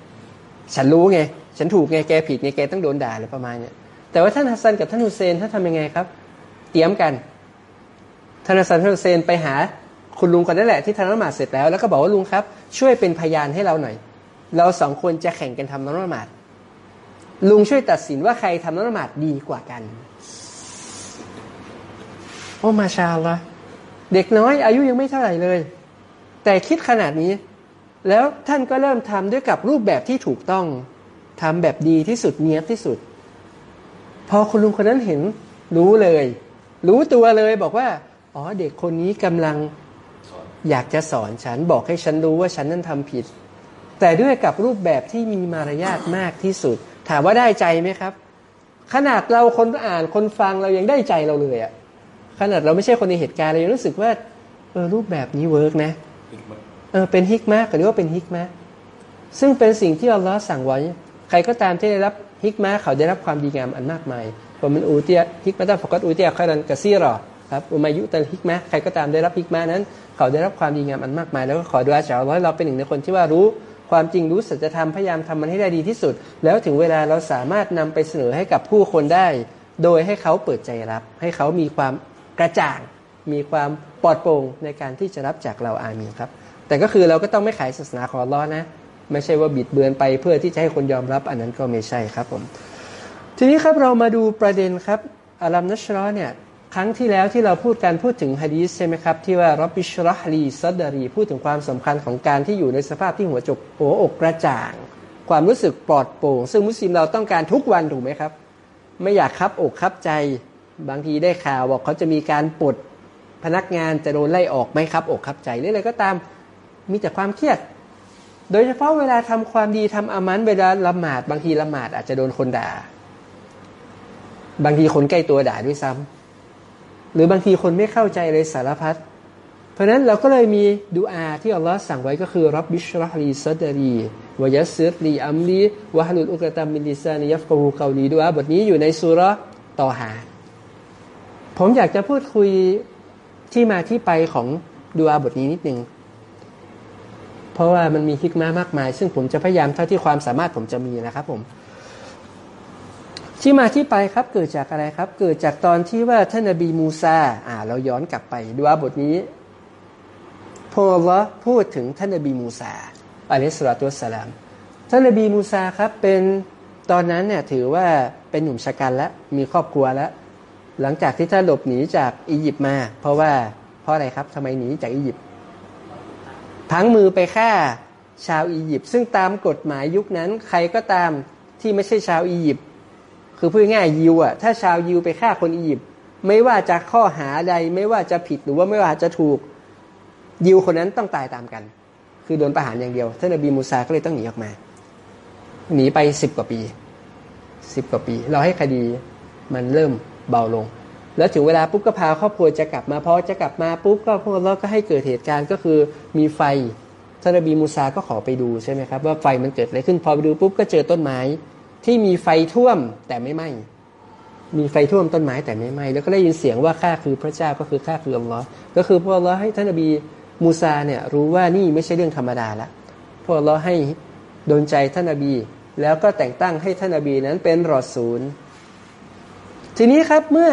ฉันรู้ไง ฉันถูกไงแกผิดไงแกต้องโดนด่าอะไรประมาณเนี้ย แต่ว่าท่านฮัสซันกับท่านฮุเซนท่านทำยังไงครับ เตรียมกันท่านฮัสซันท่านฮุเซนไปหาคุณลุงคนนั่นแหละที่ทำละหมาดเสร็จแล้วแล้วก็บอกว่าลุงครับ ช่วยเป็นพยานให้เราหน่อย เราสองคนจะแข่งกันทำน้ำละหมาดลุงช่วยตัดสินว่าใครทำน้ำละหมาดดีกว่ากัน โอ้มาชาละเด็กน้อย อายุยังไม่เท่าไหร่เลย แต่คิดขนาดนี้ แล้วท่านก็เริ่มทำด้วยกับรูปแบบที่ถูกต้องทำแบบดีที่สุดเนียบที่สุด พอคุณลุงคนนั้นเห็นรู้เลย รู้ตัวเลยบอกว่า อ๋อเด็กคนนี้กำลังอยากจะสอนฉันบอกให้ฉันรู้ว่าฉันนั้นทำผิด แต่ด้วยกับรูปแบบที่มีมารยาทมากที่สุด ถามว่าได้ใจไหมครับ ขนาดเราคนอ่านคนฟังเรายังได้ใจเราเลยอะขนาดเราไม่ใช่คนในเหตุการณ์เรายังรู้สึกว่าเออรูปแบบนี้ work นะเออเป็นحكمةก็เรียกว่าเป็นحكمةซึ่งเป็นสิ่งที่อัลลอฮ์สั่งไว้ ใครก็ตามที่ได้รับ حكمةเขาได้รับความดีงามอันมากมายومن يؤت الحكمة فقد أوتي خيرا كثيراครับومن يؤت الحكمةใครก็ตามได้รับحكمةนั้น เขาได้รับความดีงามอันมากมาย แล้วก็ขอดูอาจากอัลลอฮ์เราเป็นหนึ่งในคนที่ว่ารู้ความจริงรู้สัจธรรมพยายามทำมันให้ได้ดีที่สุด แล้วถึงเวลาเราสามารถนำไปเสนอให้กับผู้คนได้ โดยให้เขาเปิดใจรับ ให้เขามีความกระจ่าง มีความปลอดโปร่งในการที่จะรับจากเราอามีครับ แต่ก็คือเราก็ต้องไม่ขายศาสนาของล้อนะ ไม่ใช่ว่าบิดเบือนไปเพื่อที่จะให้คนยอมรับอันนั้นก็ไม่ใช่ครับผมทีนี้ครับเรามาดูประเด็นครับอาลัมนัชรอเนี่ยครั้งที่แล้วที่เราพูดการพูดถึงฮะดีสใช่ไหมครับ ที่ว่ารับบิชรฮลีซัดดารี พูดถึงความสำคัญของการที่อยู่ในสภาพที่หัวจกหัวอกกระจ่าง ความรู้สึกปลอดโปร่ง ซึ่งมุสลิมเราต้องการทุกวันถูกไหมครับ ไม่อยากคับอกคับใจ บางทีได้ข่าวบอกเขาจะมีการปลดพนักงานจะโดนไล่ออกไหมครับ อกคับใจหรืออะไรก็ตามมีแต่ความเครียด โดยเฉพาะเวลาทำความดีทำอามันเวลาละหมาดบางทีละหมาดอาจจะโดนคนด่า บางทีคนใกล้ตัวด่าด้วยซ้ำหรือบางทีคนไม่เข้าใจเลยสารพัดเพราะนั้นเราก็เลยมีดูอาที่อัลลอฮ์สั่งไว้ก็คือرب اشرح لي صدري ويسر لي أمري واحلل عقدة من لساني يفقهوا قوليดูอาบทนี้อยู่ในซูเราะห์ตอฮา ผมอยากจะพูดคุยที่มาที่ไปของดูอาบทนี้นิดนึง เพราะว่ามันมีحكمةมากมาย ซึ่งผมจะพยายามเท่าที่ความสามารถผมจะมีนะครับผมที่มาที่ไปครับเกิดจากอะไรครับ เกิดจากตอนที่ว่าท่านนบีมูซาอ่า เราย้อนกลับไปดูว่าบทนี้พอละพูดถึงท่านนบีมูซาอะลัยสลาตุสลามท่านนบีมูซาครับเป็นตอนนั้นเนี่ยถือว่าเป็นหนุ่มชะกันแล้วมีครอบครัวแล้ว หลังจากที่ท่านหลบหนีจากอียิปต์มา เพราะว่าเพราะอะไรครับทำไมหนีจากอียิปต์ พังมือไปฆ่าชาวอียิปต์ซึ่งตามกฎหมายยุคนั้น ใครก็ตามที่ไม่ใช่ชาวอียิปต์คือพูดง่ายยิวอะถ้าชาวยิวไปฆ่าคนอียิปต์ไม่ว่าจะข้อหาใดไม่ว่าจะผิดหรือว่าไม่ว่าจะถูกยิวคนนั้นต้องตายตามกัน คือโดนประหารอย่างเดียวท่านนบีมูซาก็เลยต้องหนีออกมาหนีไปสิบกว่าปีสิบกว่าปี เราให้คดีมันเริ่มเบาลง แล้วถึงเวลาปุ๊บก็พาครอบครัวจะกลับมาพอจะกลับมาปุ๊บก็พวกเราก็ให้เกิดเหตุการณ์ก็คือมีไฟท่านนบีมูซาก็ขอไปดูใช่ไหมครับว่าไฟมันเกิดอะไรขึ้นพอไปดูปุ๊บก็เจอต้นไม้ที่มีไฟท่วมแต่ไม่ไหม้มีไฟท่วมต้นไม้แต่ไม่ไหม้แล้วก็ได้ยินเสียงว่าข้าคือพระเจ้าก็คือข้าคืออัลลอฮ์ก็คือพวกเราให้ท่านนบีมูซาเนี่ยรู้ว่านี่ไม่ใช่เรื่องธรรมดาละพวกเราให้โดนใจท่านนบี แล้วก็แต่งตั้งให้ท่านนบีนั้นเป็นรอซูลทีนี้ครับเมื่อ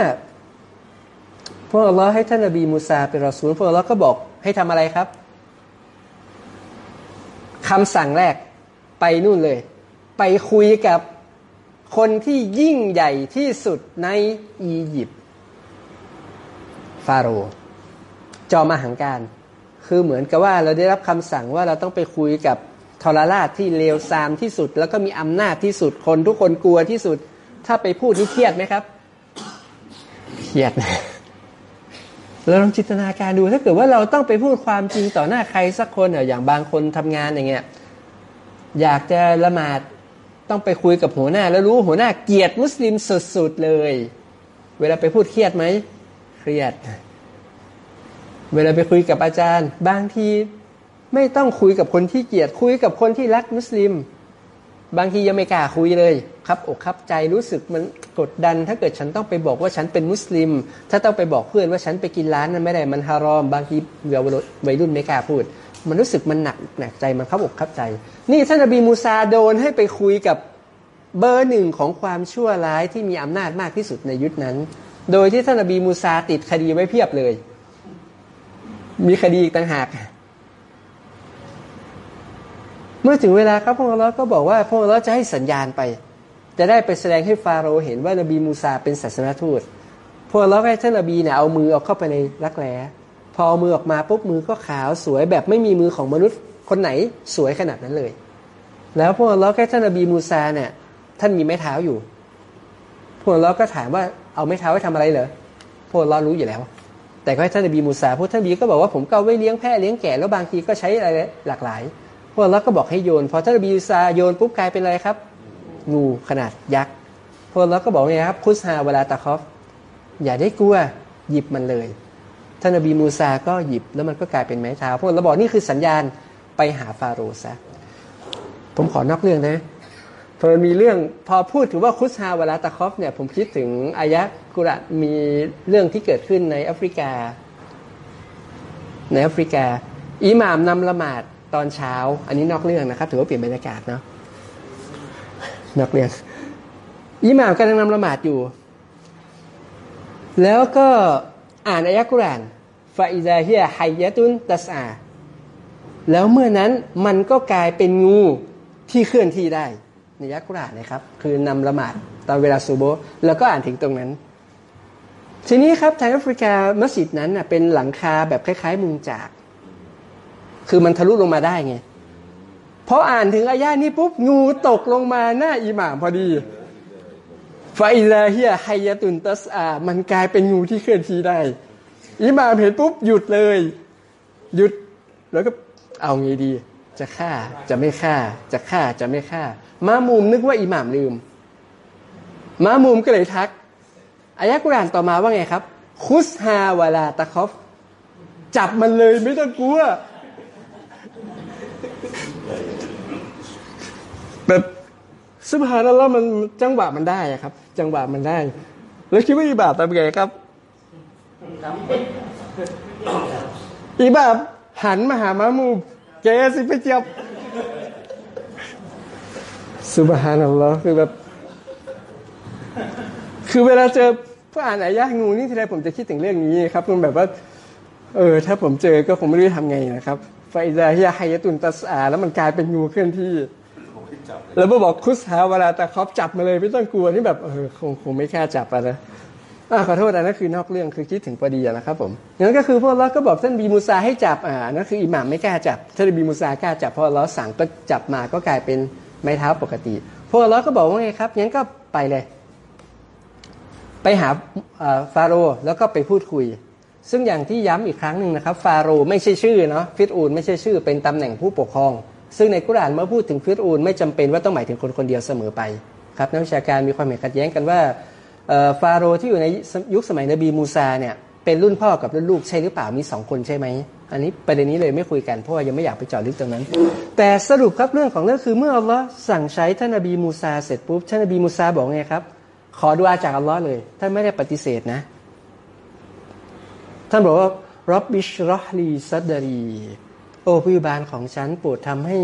พวกเราให้ท่านนบีมูซาเป็นรอซูลพวกเราก็บอกให้ทำอะไรครับคำสั่งแรกไปนู่นเลย ไปคุยกับคนที่ยิ่งใหญ่ที่สุดในอียิปต์ฟาโรห์จอมหังการ คือเหมือนกับว่าเราได้รับคำสั่งว่าเราต้องไปคุยกับทรราชที่เลวทรามที่สุด แล้วก็มีอำนาจที่สุดคนทุกคนกลัวที่สุด ถ้าไปพูดนี่เครียดไหมครับเครียด เราลองจินตนาการดูถ้าเกิดว่าเราต้องไปพูดความจริงต่อหน้าใครสักคนอย่างบางคนทำงานอย่างเงี้ยอยากจะละหมาดต้องไปคุยกับหัวหน้า แล้วรู้หัวหน้าเกลียดมุสลิมสุดๆเลย เวลาไปพูดเครียดไหมเครียด เวลาไปคุยกับอาจารย์ บางทีไม่ต้องคุยกับคนที่เกลียดคุยกับคนที่รักมุสลิม บางทียังไม่กล้าคุยเลยครับอกครับใจรู้สึกมันกดดัน ถ้าเกิดฉันต้องไปบอกว่าฉันเป็นมุสลิม ถ้าต้องไปบอกเพื่อนว่าฉันไปกินร้านนั้นไม่ได้มันฮารอม บางทีเวลวัยรุ่นไม่กล้าพูด มันรู้สึกมันหนักหนักใจมันครับอกครับใจ นี่ท่านนบีมูซาโดนให้ไปคุยกับเบอร์หนึ่งของความชั่วร้ายที่มีอำนาจมากที่สุดในยุคนั้น โดยที่ท่านนบีมูซาติดคดีไว้เพียบเลย มีคดีอีกต่างหาก เมื่อถึงเวลาครับพวกเราก็บอกว่าพวกเราจะให้สัญญาณไป จะได้ไปแสดงให้ฟาโรห์เห็นว่านบีมูซาเป็นศาสนทูตพวกเราให้ท่านนบีเนี่ยเอามือเอาเข้าไปในรักแร้พอเอามือออกมาปุ๊บมือก็ขาวสวยแบบไม่มีมือของมนุษย์คนไหนสวยขนาดนั้นเลย แล้วพวกเราแค่ท่านนบีมูซาเนี่ยท่านมีไม้เท้าอยู่พวกเราก็ถามว่าเอาไม้เท้าไว้ทำอะไรเหรอพวกเรารู้อยู่แล้ว แต่ก็ให้ท่านนบีมูซาพวกท่านนบีก็บอกว่าผมก็ไว้เลี้ยงแพะเลี้ยงแกะแล้วบางทีก็ใช้อะไรหลากหลาย พวกเราก็บอกให้โยน พอท่านบีซาโยนปุ๊บกลายเป็นอะไรครับ งูขนาดยักษ์พวกเราก็บอกไงครับ คุสฮาเวลาตะคอฟอย่าได้กลัวหยิบมันเลยท่านบีมูซาก็หยิบแล้วมันก็กลายเป็นไม้เท้าพวกเราบอกนี่คือสัญญาณไปหาฟาโรห์ซะผมขอนอกเรื่องนะพอมีเรื่องพอพูดถึงว่าคุสฮาเวลาตะคอฟเนี่ยผมคิดถึงอายะกุรอมีเรื่องที่เกิดขึ้นในแอฟริกา ในแอฟริกา อิหม่ามนำละหมาด ตอนเช้า อันนี้นอกเรื่องนะครับ ถือว่าเปลี่ยนบรรยากาศเนาะนอกเรื่องอิหม่ามกำลังนำละหมาดอยู่ แล้วก็อ่านอายะกุรานฟาอิซาเฮียไฮยะตุนตัสอาแล้วเมื่อนั้นมันก็กลายเป็นงูที่เคลื่อนที่ได้ในยักุรานนะครับ คือนำละหมาดตอนเวลาซูโบแล้วก็อ่านถึงตรงนั้น ทีนี้ครับทางแอฟริกามัสยิดนั้นเป็นหลังคาแบบคล้าย ๆ มุงจาก คือมันทะลุลงมาได้ไงพออ่านถึงอายานี้ปุ๊บงูตกลงมาหน้าอิหม่ามพอดีไฟลาเฮียไฮยตุนตัสอา มันกลายเป็นงูที่เคลื่อนที่ได้ อิหม่ามเห็นปุ๊บหยุดเลย หยุดแล้วก็เอาไงดี จะฆ่าจะไม่ฆ่า จะฆ่าจะไม่ฆ่ามามุมนึกว่าอิหม่ามลืม มามุมก็เลยทักอายะกุรานต่อมาว่าไงครับคุสฮาวาลาตะคอฟ จับมันเลยไม่ต้องกลัว แบบสุภานัลลอฮ์มันจังหวะมันได้ครับ จังหวะมันได้ แล้วคิดว่าอิบาบทำไงครับอิบาบหันมาหามามูแกสิไปเจียบสุภานัลลอฮ์คือแบบ คือเวลาเจอผู้อ่านอายะงูนี่ทีไรผมจะคิดถึงเรื่องนี้ครับมันแบบว่า เออ ถ้าผมเจอก็คงไม่รู้จะทำไงนะครับ ไฟซาฮิยาไฮยตุนตัสอาแล้วมันกลายเป็นงูเคลื่อนที่แล้วมาบอกคุสฮาเวลาแต่ครอบจับมาเลยไม่ต้องกลัวนี่แบบเออคงคงไม่แค่จับอะนะขอโทษนะนั่นคือนอกเรื่องคือคิดถึงพอดีนะครับผมนั้นก็คือพวกเราก็บอกท่านบีมูซาให้จับอ่านั่นคืออิหม่ามไม่กล้าจับท่านบีมูซากล้าจับพอเราสั่งก็จับมาก็กลายเป็นไม้เท้าปกติพวกเราก็บอกว่าไงครับงั้นก็ไปเลย ไปหาฟาโรห์แล้วก็ไปพูดคุย ซึ่งอย่างที่ย้ำอีกครั้งหนึ่งนะครับ ฟาโรห์ไม่ใช่ชื่อเนาะฟิตอูนไม่ใช่ชื่อเป็นตำแหน่งผู้ปกครอง ซึ่งในกุรานเมื่อพูดถึงฟิตอูนไม่จำเป็นว่าต้องหมายถึงคนคนเดียวเสมอไปครับนักวิชาการมีความเห็นขัดแย้งกันว่าฟาโรห์ที่อยู่ในยุคสมัยนบีมูซาเนี่ยเป็นรุ่นพ่อกับรุ่นลูกใช่หรือเปล่ามีสองคนใช่ไหมอันนี้ประเด็นนี้เลยไม่คุยกันเพราะว่ายังไม่อยากไปเจาะลึกตรงนั้น แต่สรุปครับเรื่องของเรื่องคือเมื่ออัลลอฮ์สั่งใช้ท่านนบีมูซาเสร็จปุ๊บท่านนบีมูซาบอกไงครับขอดูอาจากอัลลอฮ์เลยท่านไม่ได้ปฏิเสธนะ ท่านบอกว่าرب اشرح لي صدريโอ้ผู้อภิบาลของฉันโปรดทำให้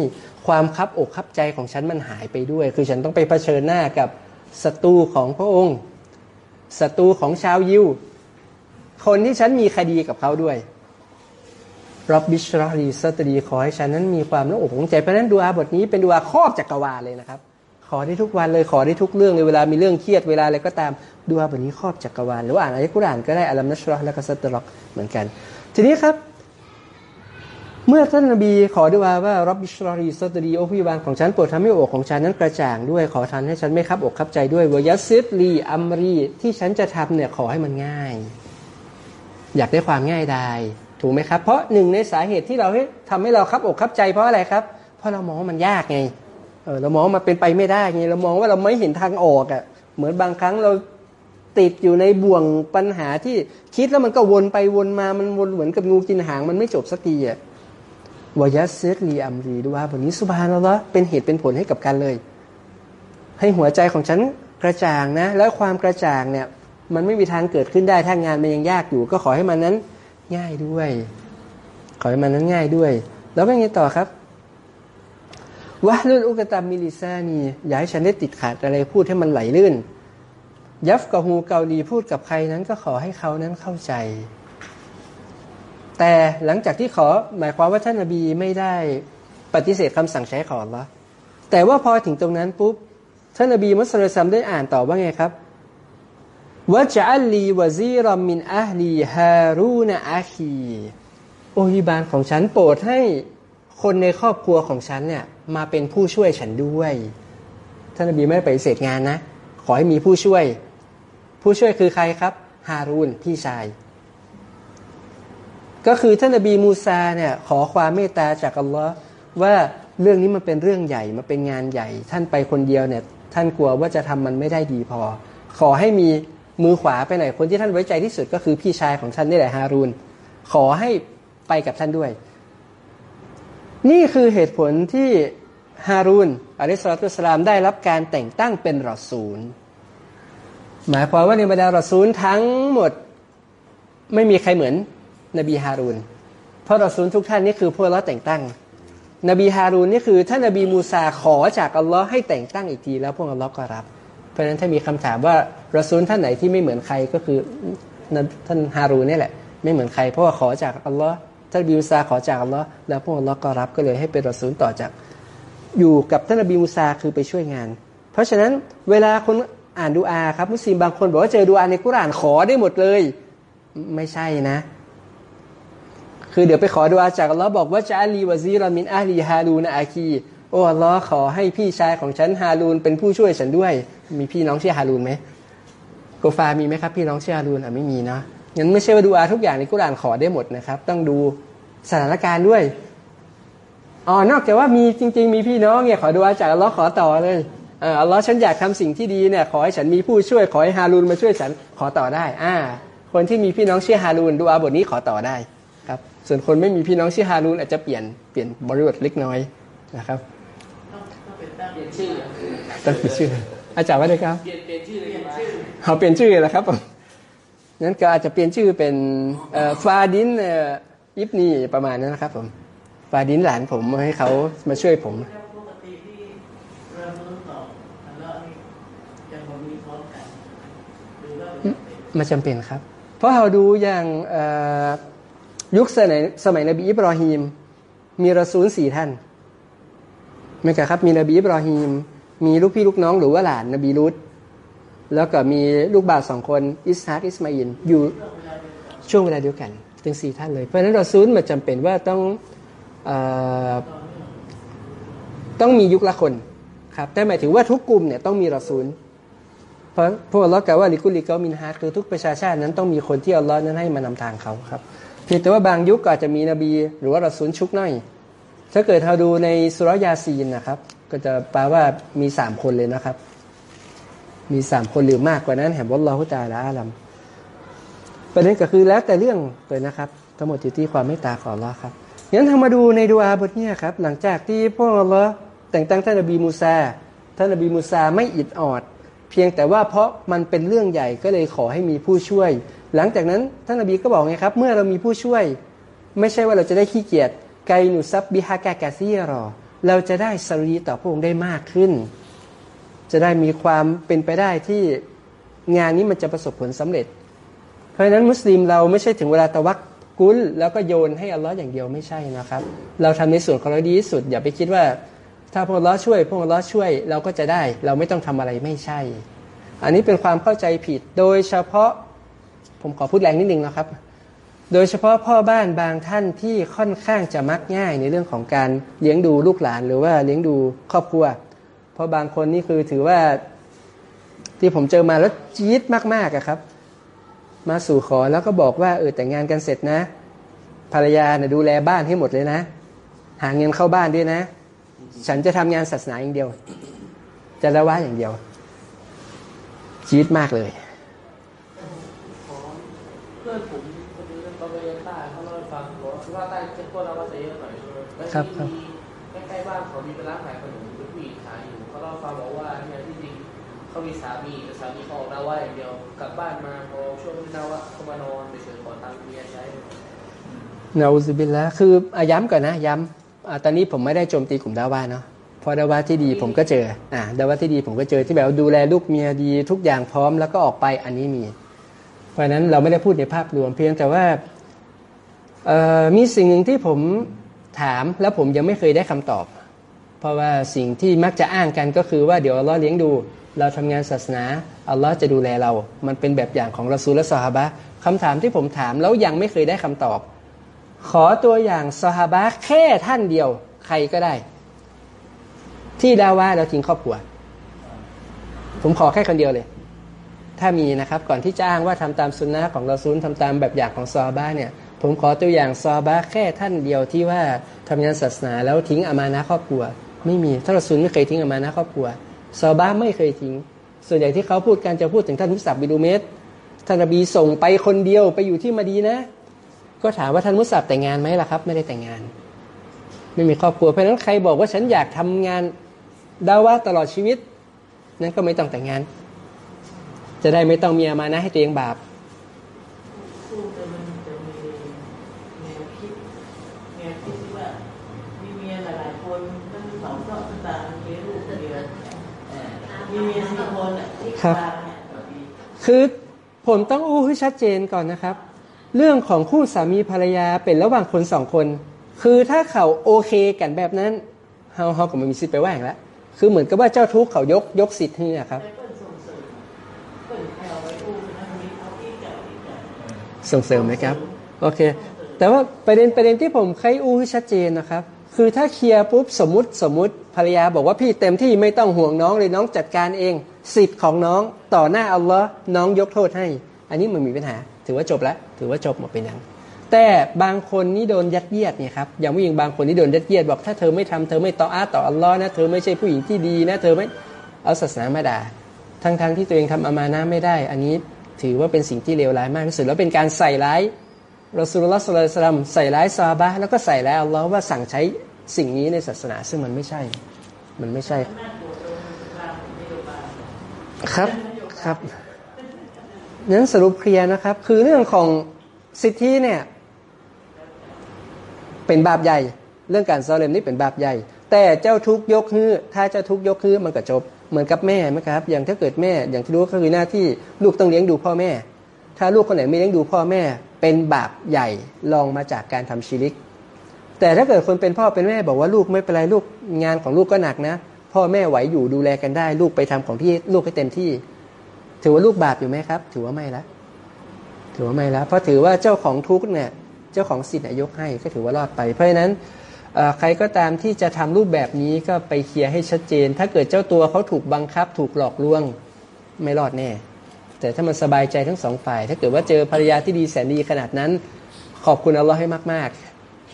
ความคับอกคับใจของฉันมันหายไปด้วย คือฉันต้องไปเผชิญหน้ากับศัตรูของพระองค์ศัตรูของชาวยิว คนที่ฉันมีคดีกับเขาด้วยرب اشرح لي صدريขอให้ฉันนั้นมีความโล่งอกโล่งใจเพราะนั้นดูอาบทนี้เป็นดูอาครอบจักรวาลเลยนะครับ ขอได้ทุกวันเลยขอได้ทุกเรื่องเลยเวลามีเรื่องเครียดเวลาอะไรก็ตามดูอาแบบนี้ครอบจักรวาลหรือว่าอ่านอายะฮ์กุรอานก็ได้ألم نشرح لك صدركเหมือนกัน ทีนี้ครับ เมื่อท่านนบีขอดุอาว่าرب اشرح لي صدريโอ้ผู้อภิบาลของฉันโปรดทำให้อกของฉันนั้นกระจ่างด้วยขอทันให้ฉันไม่คับอกคับใจด้วยويسر لي أمريที่ฉันจะทำเนี่ยขอให้มันง่าย อยากได้ความง่ายดายถูกไหมครับ เพราะหนึ่งในสาเหตุที่เราให้ทำให้เราคับอกคับใจเพราะอะไรครับ เพราะเรามองว่ามันยากไง เออเรามองว่าเป็นไปไม่ได้ไงเรามองว่าเราไม่เห็นทางออกอะ่ะ เหมือนบางครั้งเราติดอยู่ในบ่วงปัญหาที่คิดแล้วมันก็วนไปวนมามันวนเหมือนกับงูกินหางมันไม่จบสักทีอะวายัสเซตลีอัมรีดูว่าบนนี้สุบานัลลอฮ์เป็นเหตุเป็นผลให้กับกันเลย ให้หัวใจของฉันกระจ่างนะ แล้วความกระจ่างเนี่ย มันไม่มีทางเกิดขึ้นได้ถ้างานมันยังยากอยู่ ก็ขอให้มันนั้นง่ายด้วย ขอให้มันนั้นง่ายด้วย แล้วเป็นไงต่อครับ วะลุนอุกตามิลิซานีอย่าให้ฉันได้ติดขัดอะไรพูดให้มันไหลลื่น ยัฟกับฮูเกาลีพูดกับใครนั้นก็ขอให้เขานั้นเข้าใจ แต่หลังจากที่ขอหมายความว่าท่านนบีไม่ได้ปฏิเสธคำสั่งใช้ขอละแต่ว่าพอถึงตรงนั้นปุ๊บท่านนบีมุสลิมได้อ่านต่อว่าไงครับวะจัลลีวะซีรอมินอัลีฮารูนอาคีโอฮิบานของฉันโปรดให้ คนในครอบครัวของฉันเนี่ยมาเป็นผู้ช่วยฉันด้วย ท่านนบีไม่ได้ปฏิเสธงานนะ ขอให้มีผู้ช่วย ผู้ช่วยคือใครครับ ฮารูนพี่ชาย ก็คือท่านนบีมูซาเนี่ยขอความเมตตาจากอัลลอฮ์ว่าเรื่องนี้มันเป็นเรื่องใหญ่มันเป็นงานใหญ่ ท่านไปคนเดียวเนี่ยท่านกลัวว่าจะทำมันไม่ได้ดีพอ ขอให้มีมือขวาไปหน่อยคนที่ท่านไว้ใจที่สุดก็คือพี่ชายของท่านนี่แหละฮารูนขอให้ไปกับท่านด้วย นี่คือเหตุผลที่ฮารูนอะลัยฮิสลาตุสลามได้รับการแต่งตั้งเป็นรอซูล หมายความว่าในบรรดารอซูลทั้งหมดไม่มีใครเหมือนนบีฮารูนเพราะรอซูลทุกท่านนี่คือพวกเราแต่งตั้ง นบีฮารูนนี่คือท่านนบีมูซาขอจากอัลลอฮ์ให้แต่งตั้งอีกทีแล้วพวกอัลลอฮ์ก็รับ เพราะฉะนั้นถ้ามีคำถามว่ารอซูลท่านไหนที่ไม่เหมือนใครก็คือท่านฮารูนนี่แหละ ไม่เหมือนใครเพราะว่าขอจากอัลลอฮ์ ท่านนบีมูซาขอจากอัลลอฮ์แล้วพวกอัลลอฮ์ก็รับก็เลยให้เป็นรอซูลต่อจากอยู่กับท่านนบีมูซาคือไปช่วยงาน เพราะฉะนั้นเวลาคนอ่านดูอาครับมุสลิมบางคนบอกว่าเจอดูอาในกุรานขอได้หมดเลย ไม่ใช่นะ คือเดี๋ยวไปขอดูอาจากอัลลอฮ์บอกว่าจะอัลีวะซีรามินอาลีฮารูนอาคีโอ้อัลลอฮ์ขอให้พี่ชายของฉันฮารูนเป็นผู้ช่วยฉันด้วย มีพี่น้องชื่อฮารูนไหมโกฟามีไหมครับ พี่น้องชื่อฮารูนอะไม่มีนะ งั้นไม่ใช่ว่าดูอาทุกอย่างในกุรานขอได้หมดนะครับ ต้องดูสถานการณ์ด้วยอ๋อนอกจากว่ามีจริง ๆ มีพี่น้องเนี่ยขอดูอาจากอัลลอฮ์ขอต่อเลยอัลลอฮ์ฉันอยากทำสิ่งที่ดีเนี่ยขอให้ฉันมีผู้ช่วยขอให้ฮารูนมาช่วยฉันขอต่อได้ อ่า คนที่มีพี่น้องชื่อฮารูนดูอาบทนี้ขอต่อได้ครับ ส่วนคนไม่มีพี่น้องชื่อฮารูนอาจจะเปลี่ยนเปลี่ยนบริบทเล็กน้อยนะครับต้องเปลี่ยนชื่อต้องเปลี่ยนชื่ออาจารย์ว่าไงครับเปลี่ยนชื่อเลยเขาเปลี่ยนชื่อแล้วครับผม นั้นก็อาจจะเปลี่ยนชื่อเป็นฟาดินอิบนีประมาณนั้นนะครับผมฟาดินหลานผมให้เขามาช่วยผมมาจำเป็นครับ เพราะเราดูอย่างยุคสมัยสมัยนบีอิบรอฮีม มีรอซูลสี่ท่านไม่กครับ มีนบีอิบรอฮีม มีลูกพี่ลูกน้องหรือว่าหลานนบีรุต แล้วก็มีลูกบ่าวสองคนอิสฮากอิสมาอินอยู่ช่วงเวลาเดียวกัน ถึงสี่ท่านเลย เพราะฉะนั้นเรอซูลมันจำเป็นว่าต้องต้องมียุคละคนครับแต่หมายถึงว่าทุกกลุ่มเนี่ยต้องมีรอซูลเพราะพวกอัลลอกล่าวว่าลิกุลิกามินฮาคือทุกประชาชาตินั้นต้องมีคนที่อัลลอฮ์นั้นให้มานำทางเขาครับเพียงแต่ว่าบางยุคก็อาจจะมีนบี หรือว่ารอซูลชุกน้อยถ้าเกิดเราดูในสุรยาซีนนะครับ ก็จะแปลว่ามีสามคนเลยนะครับ มีสามคนหรือมากกว่านั้นแห่งวัลลอฮุตาละอาลัมประเด็นก็คือแล้วแต่เรื่องเลยนะครับ ทั้งหมดอยู่ที่ความเมตตาของอัลลอฮ์ครับงั้นทามาดูในดูอาบทนี้ครับ หลังจากที่พวกอัลลอฮ์แต่งตั้งท่านนบีมูซาท่านนบีมูซาไม่อิดออด เพียงแต่ว่าเพราะมันเป็นเรื่องใหญ่ก็เลยขอให้มีผู้ช่วย หลังจากนั้นท่านนบีก็บอกไงครับ เมื่อเรามีผู้ช่วย ไม่ใช่ว่าเราจะได้ขี้เกียจไกนุซับบิฮากากาซีรอ เราจะได้สรีต่อพระองค์ได้มากขึ้น จะได้มีความเป็นไปได้ที่งานนี้มันจะประสบผลสำเร็จ เพราะฉะนั้นมุสลิมเราไม่ใช่ถึงเวลาตะวักกุลแล้วก็โยนให้อัลลอฮ์อย่างเดียวไม่ใช่นะครับ เราทำในส่วนของเราดีที่สุด อย่าไปคิดว่า ถ้าพวกอัลลอฮ์ช่วย พวกอัลลอฮ์ช่วยเราก็จะได้ เราไม่ต้องทำอะไรไม่ใช่ อันนี้เป็นความเข้าใจผิด โดยเฉพาะผมขอพูดแรงนิดนึงนะครับ โดยเฉพาะพ่อบ้านบางท่านที่ค่อนข้างจะมักง่ายในเรื่องของการเลี้ยงดูลูกหลานหรือว่าเลี้ยงดูครอบครัว เพราะบางคนนี่คือถือว่าที่ผมเจอมาแล้วจี๊ดมากๆอะครับ มาสู่ขอแล้วก็บอกว่าเออแต่งงานกันเสร็จนะ ภรรยาเนี่ยดูแลบ้านให้หมดเลยนะ หาเงินเข้าบ้านด้วยนะ ฉันจะทำงานศาสนาอย่างเดียว จะละว่าอย่างเดียว จี๊ดมากเลยเพื่อนผมคนนึงเขาไปใต้เขาเล่าให้ฟังบอกว่าใต้เข้มข้นแล้วว่าจะเยอะหน่อยแล้วทีมีใกล้ๆบ้านเขามีเป็นร้านขาย เขามีสามีแต่สามีเขาออกนาว่าอย่างเดียวกลับบ้านมาพอช่วงที่นาว่าเขามานอนไปเฉยขอตังค์เมียใช้นาอุบิลละคืออาย้ำก่อนนะย้ำตอนนี้ผมไม่ได้โจมตีกลุ่มดาว่าเนาะพอดาว่าที่ดีผมก็เจออ่าดาว่าที่ดีผมก็เจอที่แบบดูแลลูกเมียดีทุกอย่างพร้อมแล้วก็ออกไปอันนี้มี เพราะนั้นเราไม่ได้พูดในภาพรวมเพียงแต่ว่ามีสิ่งหนึ่งที่ผมถามแล้วผมยังไม่เคยได้คำตอบ เพราะว่าสิ่งที่มักจะอ้างกันก็คือว่าเดี๋ยวอัลลอเลี้ยงดู เราทำงานศาสนาอัลลอฮ์จะดูแลเรา มันเป็นแบบอย่างของรอซูลและซอฮาบะคำถามที่ผมถามแล้วยังไม่เคยได้คำตอบ ขอตัวอย่างซอฮาบะแค่ท่านเดียวใครก็ได้ ที่ดาว่าเราทิ้งครอบครัว ผมขอแค่คนเดียวเลย ถ้ามีนะครับก่อนที่จะอ้างว่าทำตามสุนนะของเรอซูลทำตามแบบอย่างของซอฮาบะเนี่ยผมขอตัวอย่างซอบะแค่ท่านเดียวที่ว่าทำงานศาสนาแล้วทิ้งอามานะครอบครัว ไม่มีท่านรอซูลไม่เคยทิ้งอามานะครอบครัว ซอบ้าไม่เคยทิ้ง ส่วนใหญ่ที่เขาพูดกันจะพูดถึงท่านมุสับบิดูเมตท่านนบีส่งไปคนเดียวไปอยู่ที่มาดีนะ ก็ถามว่าท่านมุสับแต่งงานไหมล่ะครับ ไม่ได้แต่งงาน ไม่มีครอบครัวเพราะนั้นใครบอกว่าฉันอยากทำงานดาวะตลอดชีวิต นั้นก็ไม่ต้องแต่งงาน จะได้ไม่ต้องมีอามานะให้ตัวเองบาป ครับ คือผมต้องอู้ให้ชัดเจนก่อนนะครับ เรื่องของคู่สามีภรรยาเป็นระหว่างคนสองคน คือถ้าเขาโอเคกันแบบนั้นเฮาเฮาก็ไม่มีสิทธิ์ไปแหวงแล้วคือเหมือนกับว่าเจ้าทุกเขายกยกสิทธิ์ให้ครับ ส่งเสริมไหมครับ โอเค แต่ว่าประเด็นประเด็นที่ผมใครอู้ให้ชัดเจนนะครับ คือถ้าเคลียร์ปุ๊บสมมติสมมติภรรยาบอกว่าพี่เต็มที่ไม่ต้องห่วงน้องเลยน้องจัดการเอง สิทธิ์ของน้องต่อหน้าอัลลอฮ์น้องยกโทษให้ อันนี้มันมีปัญหา ถือว่าจบแล้วถือว่าจบหมดไปยังแต่บางคนนี่โดนยัดเยียดเนี่ยครับอย่างผู้หญิงบางคนนี่โดนยัดเยียดบอกถ้าเธอไม่ทำเธอไม่ต่ออาต่ออัลลอฮ์นะเธอไม่ใช่ผู้หญิงที่ดีนะเธอไม่เอาศาสนามาด่าทั้งๆทที่ตัวเองทำอามานะไม่ได้ อันนี้ถือว่าเป็นสิ่งที่เลวร้ายมากที่สุดแล้วเป็นการใส่ร้ายรอสุลลอฮ์สุลตัลใส่ร้ายซาบะแล้วก็ใส่ร้ายอัลลอฮ์ว่าสั่งใช้ สิ่งนี้ในศาสนาซึ่งมันไม่ใช่ มันไม่ใช่ ครับครับนั้นสรุปเคลียร์นะครับ คือเรื่องของสิทธิเนี่ย เป็นบาปใหญ่ เรื่องการซอเลมนี่เป็นบาปใหญ่ แต่เจ้าทุกยกฮือถ้าเจ้าทุกยกฮือมันก็จบเหมือนกับแม่ไหมครับ อย่างถ้าเกิดแม่ อย่างที่รู้ก็คือหน้าที่ลูกต้องเลี้ยงดูพ่อแม่ ถ้าลูกคนไหนไม่เลี้ยงดูพ่อแม่ เป็นบาปใหญ่ลองมาจากการทำชีริก แต่ถ้าเกิดคนเป็นพ่อเป็นแม่บอกว่าลูกไม่เป็นไรลูกงานของลูกก็หนักนะ พ่อแม่ไหวอยู่ดูแลกันได้ ลูกไปทำของที่ลูกให้เต็มที่ ถือว่าลูกบาปอยู่ไหมครับ ถือว่าไม่ละถือว่าไม่ละเพราะถือว่าเจ้าของทุกเนี่ยเจ้าของสิทธิ์ยกให้ก็ถือว่ารอดไป เพราะฉะนั้นใครก็ตามที่จะทำรูปแบบนี้ก็ไปเคลียร์ให้ชัดเจน ถ้าเกิดเจ้าตัวเขาถูกบังคับ ถูกหลอกลวงไม่รอดแน่ แต่ถ้ามันสบายใจทั้งสองฝ่าย ถ้าเกิดว่าเจอภรรยาที่ดีแสนดีขนาดนั้น ขอบคุณอัลลอฮ์ให้มาก ๆ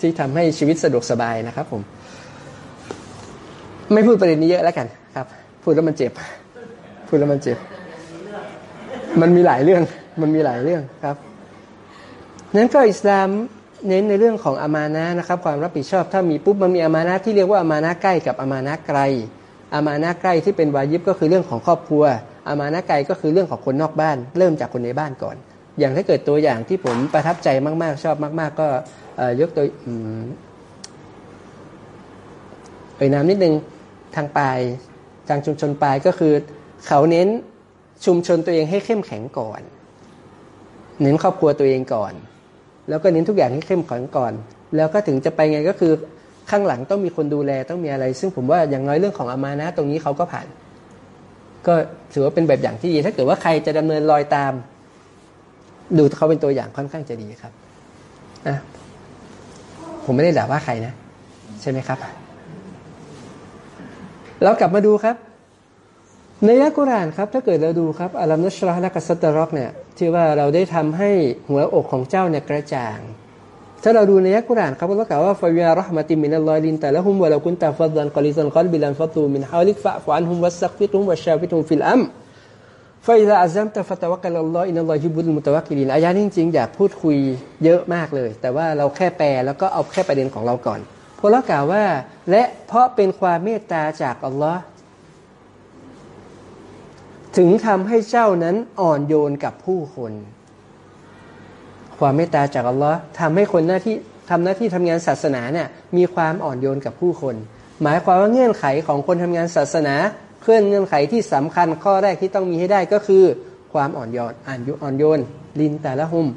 ที่ทำให้ชีวิตสะดวกสบายนะครับ ผม ไม่พูดประเด็นนี้เยอะแล้วกันครับ พูดแล้วมันเจ็บ พูดแล้วมันเจ็บ มันมีหลายเรื่อง มันมีหลายเรื่องครับนั้นก็อิสลามเน้นในเรื่องของอามานะนะครับ ความรับผิดชอบถ้ามีปุ๊บมันมีอามานะที่เรียกว่าอามานะใกล้กับอามานะไกลอามานะใกล้ที่เป็นวายิบก็คือเรื่องของครอบครัวอามานะไกลก็คือเรื่องของคนนอกบ้าน เริ่มจากคนในบ้านก่อน อย่างถ้าเกิดตัวอย่างที่ผมประทับใจมาก ๆ ชอบมาก ๆ ก็ยกตัวเอ่ยนามนิดนึงทางปลายทางชุมชนปลายก็คือ เขาเน้นชุมชนตัวเองให้เข้มแข็งก่อน เน้นครอบครัวตัวเองก่อน แล้วก็เน้นทุกอย่างให้เข้มแข็งก่อน แล้วก็ถึงจะไปไงก็คือข้างหลังต้องมีคนดูแลต้องมีอะไร ซึ่งผมว่าอย่างน้อยเรื่องของอามานะตรงนี้เขาก็ผ่าน ก็ถือว่าเป็นแบบอย่างที่ดีถ้าเกิดว่าใครจะดำเนินรอยตาม ดูเขาเป็นตัวอย่างค่อนข้างจะดีครับนะผมไม่ได้ด่าว่าใครนะ ใช่ไหมครับ เรากลับมาดูครับ ในยักุรานครับ ถ้าเกิดเราดูครับอัลลัมนุชรห์และกัสตรอกเนี่ยที่ว่าเราได้ทำให้หัวอกของเจ้าเนี่ยกระจ่าง ถ้าเราดูในยักุรานครับเรากล่าวว่าฟายารหมติมินัลลอฮิลินแต่ละฮุมวะลากุนตาฟัดดันกอลิซันกอลบิลันฟัตูมินฮาวลิกฟะฟอันฮุมวัสซักฟิตุมวัชชาฟิตุมฟิลอัม ฟาอิลาอัซัมตะฟัตวะกัลลออินัลลอฮิบุลมุตะวะกิลินอายะนี้จริงๆอยากพูดคุยเยอะมากเลย แต่ว่าเราแค่แปลแล้วก็เอาแค่ประเด็นของเราก่อนพราะเรากล่าวว่า และเพราะเป็นความเมตตาจากอัลลอฮ์ถึงทำให้เจ้านั้นอ่อนโยนกับผู้คน ความเมตตาจากอัลลอฮ์ทำให้คนหน้าที่ทำหน้าที่ทำงานศาสนาเนี่ยมีความอ่อนโยนกับผู้คน หมายความว่าเงื่อนไขของคนทำงานศาสนา เคลื่อนเงื่อนไขที่สำคัญข้อแรกที่ต้องมีให้ได้ก็คือ ความอ่อนโยนอ่านยุอ่อนโยนลินแต่ละหุม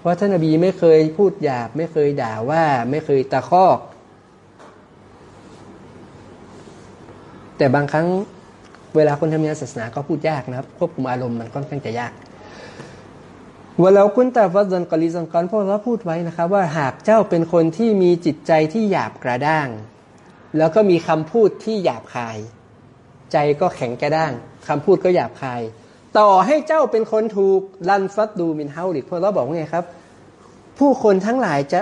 เพราะท่านนบีไม่เคยพูดหยาบ ไม่เคยด่าว่า ไม่เคยตะคอก แต่บางครั้งเวลาคนทำงานศาสนาก็พูดยากนะครับ ควบคุมอารมณ์มันค่อนข้างจะยากวลาคุณตาฟัดดันกอลิซันกอนพวกเราพูดไว้นะครับ ว่าหากเจ้าเป็นคนที่มีจิตใจที่หยาบกระด้าง แล้วก็มีคำพูดที่หยาบคาย ใจก็แข็งกระด้างคำพูดก็หยาบคาย ต่อให้เจ้าเป็นคนถูกลันฟัดดูมินเฮาลิกพวกเราบอกว่าไงครับ ผู้คนทั้งหลายจะ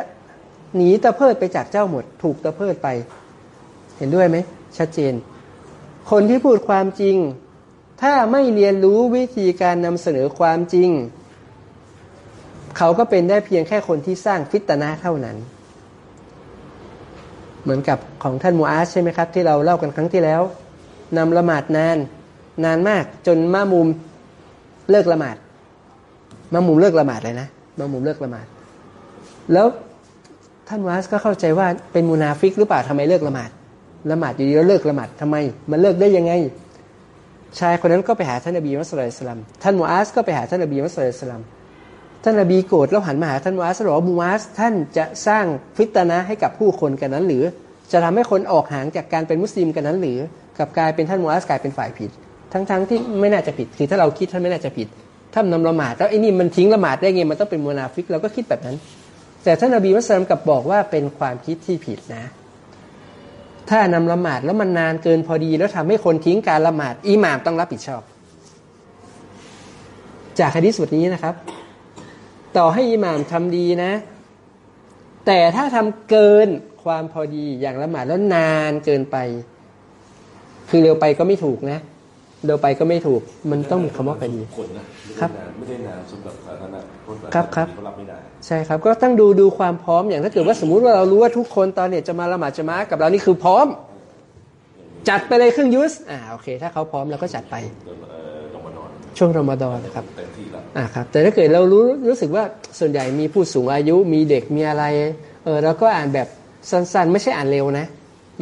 หนีตะเพิดไปจากเจ้าหมด ถูกตะเพิดไป เห็นด้วยไหมชัดเจน คนที่พูดความจริง ถ้าไม่เรียนรู้วิธีการนำเสนอความจริง เขาก็เป็นได้เพียงแค่คนที่สร้างฟิตนาเท่านั้น เหมือนกับของท่านมูอาสใช่ไหมครับ ที่เราเล่ากันครั้งที่แล้ว นำละหมาดนาน นานมาก จน مأموم เลิกละหมาด مأموم เลิกละหมาดเลยนะ مأموم เลิกละหมาด แล้วท่านมูอาสก็เข้าใจว่าเป็น منافق หรือเปล่าทำไมเลิกละหมาดละหมาดอยู่ดีแล้วเลิกละหมาดทำไม มันเลิกได้ยังไง ชายคนนั้นก็ไปหาท่านนบีมุสลิมท่านมูอาสก็ไปหาท่านนบีมุสลิมท่านนบีโกรธแล้วหันมาหาท่านมูอาสบอมูอาสท่านจะสร้างفتنة ให้กับผู้คนกันนั้นหรือ จะทำให้คนออกห่างจากการเป็นมุสลิมกันนั้นหรือ กับกลายเป็นท่านมูอาสกลายเป็นฝ่ายผิด ทั้งๆที่ไม่น่าจะผิด คือถ้าเราคิดท่านไม่น่าจะผิดท่านนำละหมาดแล้วไอ้นี่มันทิ้งละหมาดได้ไงมันต้องเป็น منافق เราก็คิดแบบนั้น แต่ท่านนบีมุสลิมกับบอกว่าเป็นความคิดที่ผิดนะ ถ้านำละหมาดแล้วมันนานเกินพอดีแล้วทำให้คนทิ้งการละหมาดอิหม่ามต้องรับผิดชอบ จากคดีสุดนี้นะครับ ต่อให้อิหม่ามทำดีนะ แต่ถ้าทำเกินความพอดีอย่างละหมาดแล้วนานเกินไป คือเร็วไปก็ไม่ถูกนะ เร็วไปก็ไม่ถูก มันต้องมีคำว่าพอดีครับไม่ได้นานสำหรับสาธารณะครับครับรับไม่ได้ใช่ครับก็ต้องดูดูความพร้อมอย่างถ้าเกิดว่าสมมุติว่าเรารู้ว่าทุกคนตอนเนี้ยจะมาละหมาดจะมากับเรานี่คือพร้อม จัดไปเลยครึ่งยุสอ่าโอเค ถ้าเขาพร้อมเราก็จัดไปช่วงรอมฎอนนะครับอ่าครับ แต่ถ้าเกิดเรารู้รู้สึกว่าส่วนใหญ่มีผู้สูงอายุมีเด็กมีอะไร เออเราก็อ่านแบบสั้นๆ ไม่ใช่อ่านเร็วนะ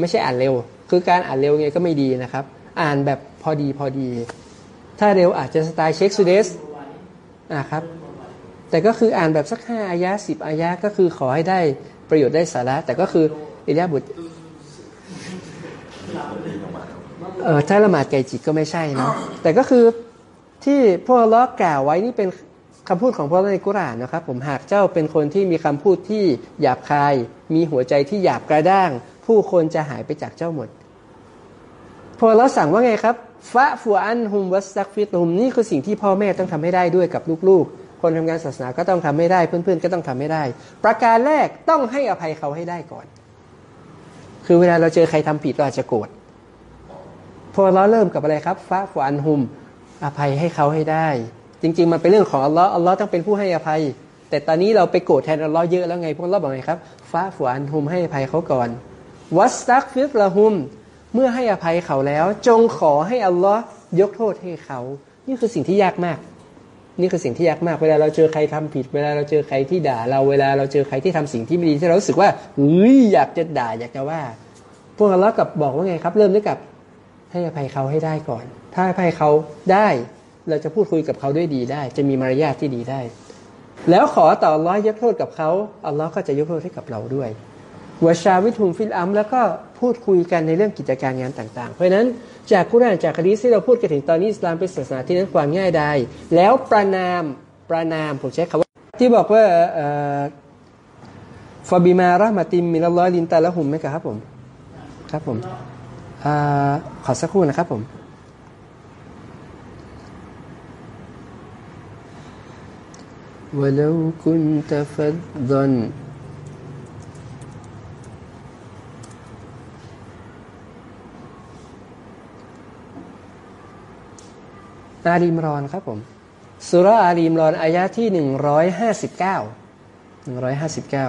ไม่ใช่อ่านเร็ว คือการอ่านเร็วไงก็ไม่ดีนะครับ อ่านแบบพอดีพอดี ถ้าเร็วอาจจะสไตล์เช็คซูเดสอ่าครับ แต่ก็คืออ่านแบบสักห้าอายะสิบอายะก็คือขอให้ได้ประโยชน์ได้สาระ แต่ก็คืออิริยาบุตรเออถ้าละหมาดไก่จิตก็ไม่ใช่นะแต่ก็คือที่พวกล้อกล่าวไว้นี่เป็นคำพูดของพระในกุรานนะครับ ผมหากเจ้าเป็นคนที่มีคำพูดที่หยาบคาย มีหัวใจที่หยาบกระด้าง ผู้คนจะหายไปจากเจ้าหมด พอเราสั่งว่าไงครับฟะฟัวอันฮุมวัสซักฟิตุมนี่คือสิ่งที่พ่อแม่ต้องทำให้ได้ด้วยกับลูกๆ คนทำงานศาสนาก็ต้องทำให้ได้เพื่อนๆ ก็ต้องทำให้ได้ ประการแรกต้องให้อภัยเขาให้ได้ก่อน คือเวลาเราเจอใครทำผิดเราอาจจะโกรธพอเราเริ่มกับอะไรครับฟะฟัวอันฮุมอภัยให้เขาให้ได้ จริง ๆ มันเป็นเรื่องของอัลลอฮ์อัลลอฮ์ต้องเป็นผู้ให้อภัย แต่ตอนนี้เราไปโกรธแทนอัลลอฮ์เยอะแล้วไงพวกเราบอกไงครับฟ้าฝวนหุมให้อภัยเขาก่อน วัสตักฟิสละหุม เมื่อให้อภัยเขาแล้ว จงขอให้อัลลอฮ์ยกโทษให้เขา นี่คือสิ่งที่ยากมาก นี่คือสิ่งที่ยากมาก เวลาเราเจอใครทำผิด เวลาเราเจอใครที่ด่า เรา เวลาเราเจอใครที่ทำสิ่งที่ไม่ดีที่เรารู้สึกว่าเฮ้ยอยากจะด่าอยากจะว่า พวกอัลลอฮ์กับบอกว่าไงครับ เริ่มด้วยกับให้อภัยเขาให้ได้ก่อน ถ้าอภัยเขาได้ เราจะพูดคุยกับเขาด้วยดีได้ จะมีมารยาทที่ดีได้ แล้วขอต่อร้อยยกโทษกับเขาอัลลอฮ์ก็จะยกโทษให้กับเราด้วย วชาวิทุมฟิลอัมแล้วก็พูดคุยกันในเรื่องกิจการงานต่างๆ เพราะนั้นจากกุรานจากคดีที่เราพูดกันถึงตอนนี้อิสลามเป็นศาสนาที่นั้นความง่ายได้แล้วประนามประนามผมใช้คำว่า ที่บอกว่า ฟาบิมาระมาติมมินัลลอฮ์ลินตาละหุมไหมครับผม ครับผมอาขอสักครู่นะครับผม ولو كنت فظا อาลิอิมรอนครับผมสุราอาลิอิมรอนอายะที่หนึ่งร้อยห้าสิบเก้าหนึ่งร้อยห้าสิบเก้า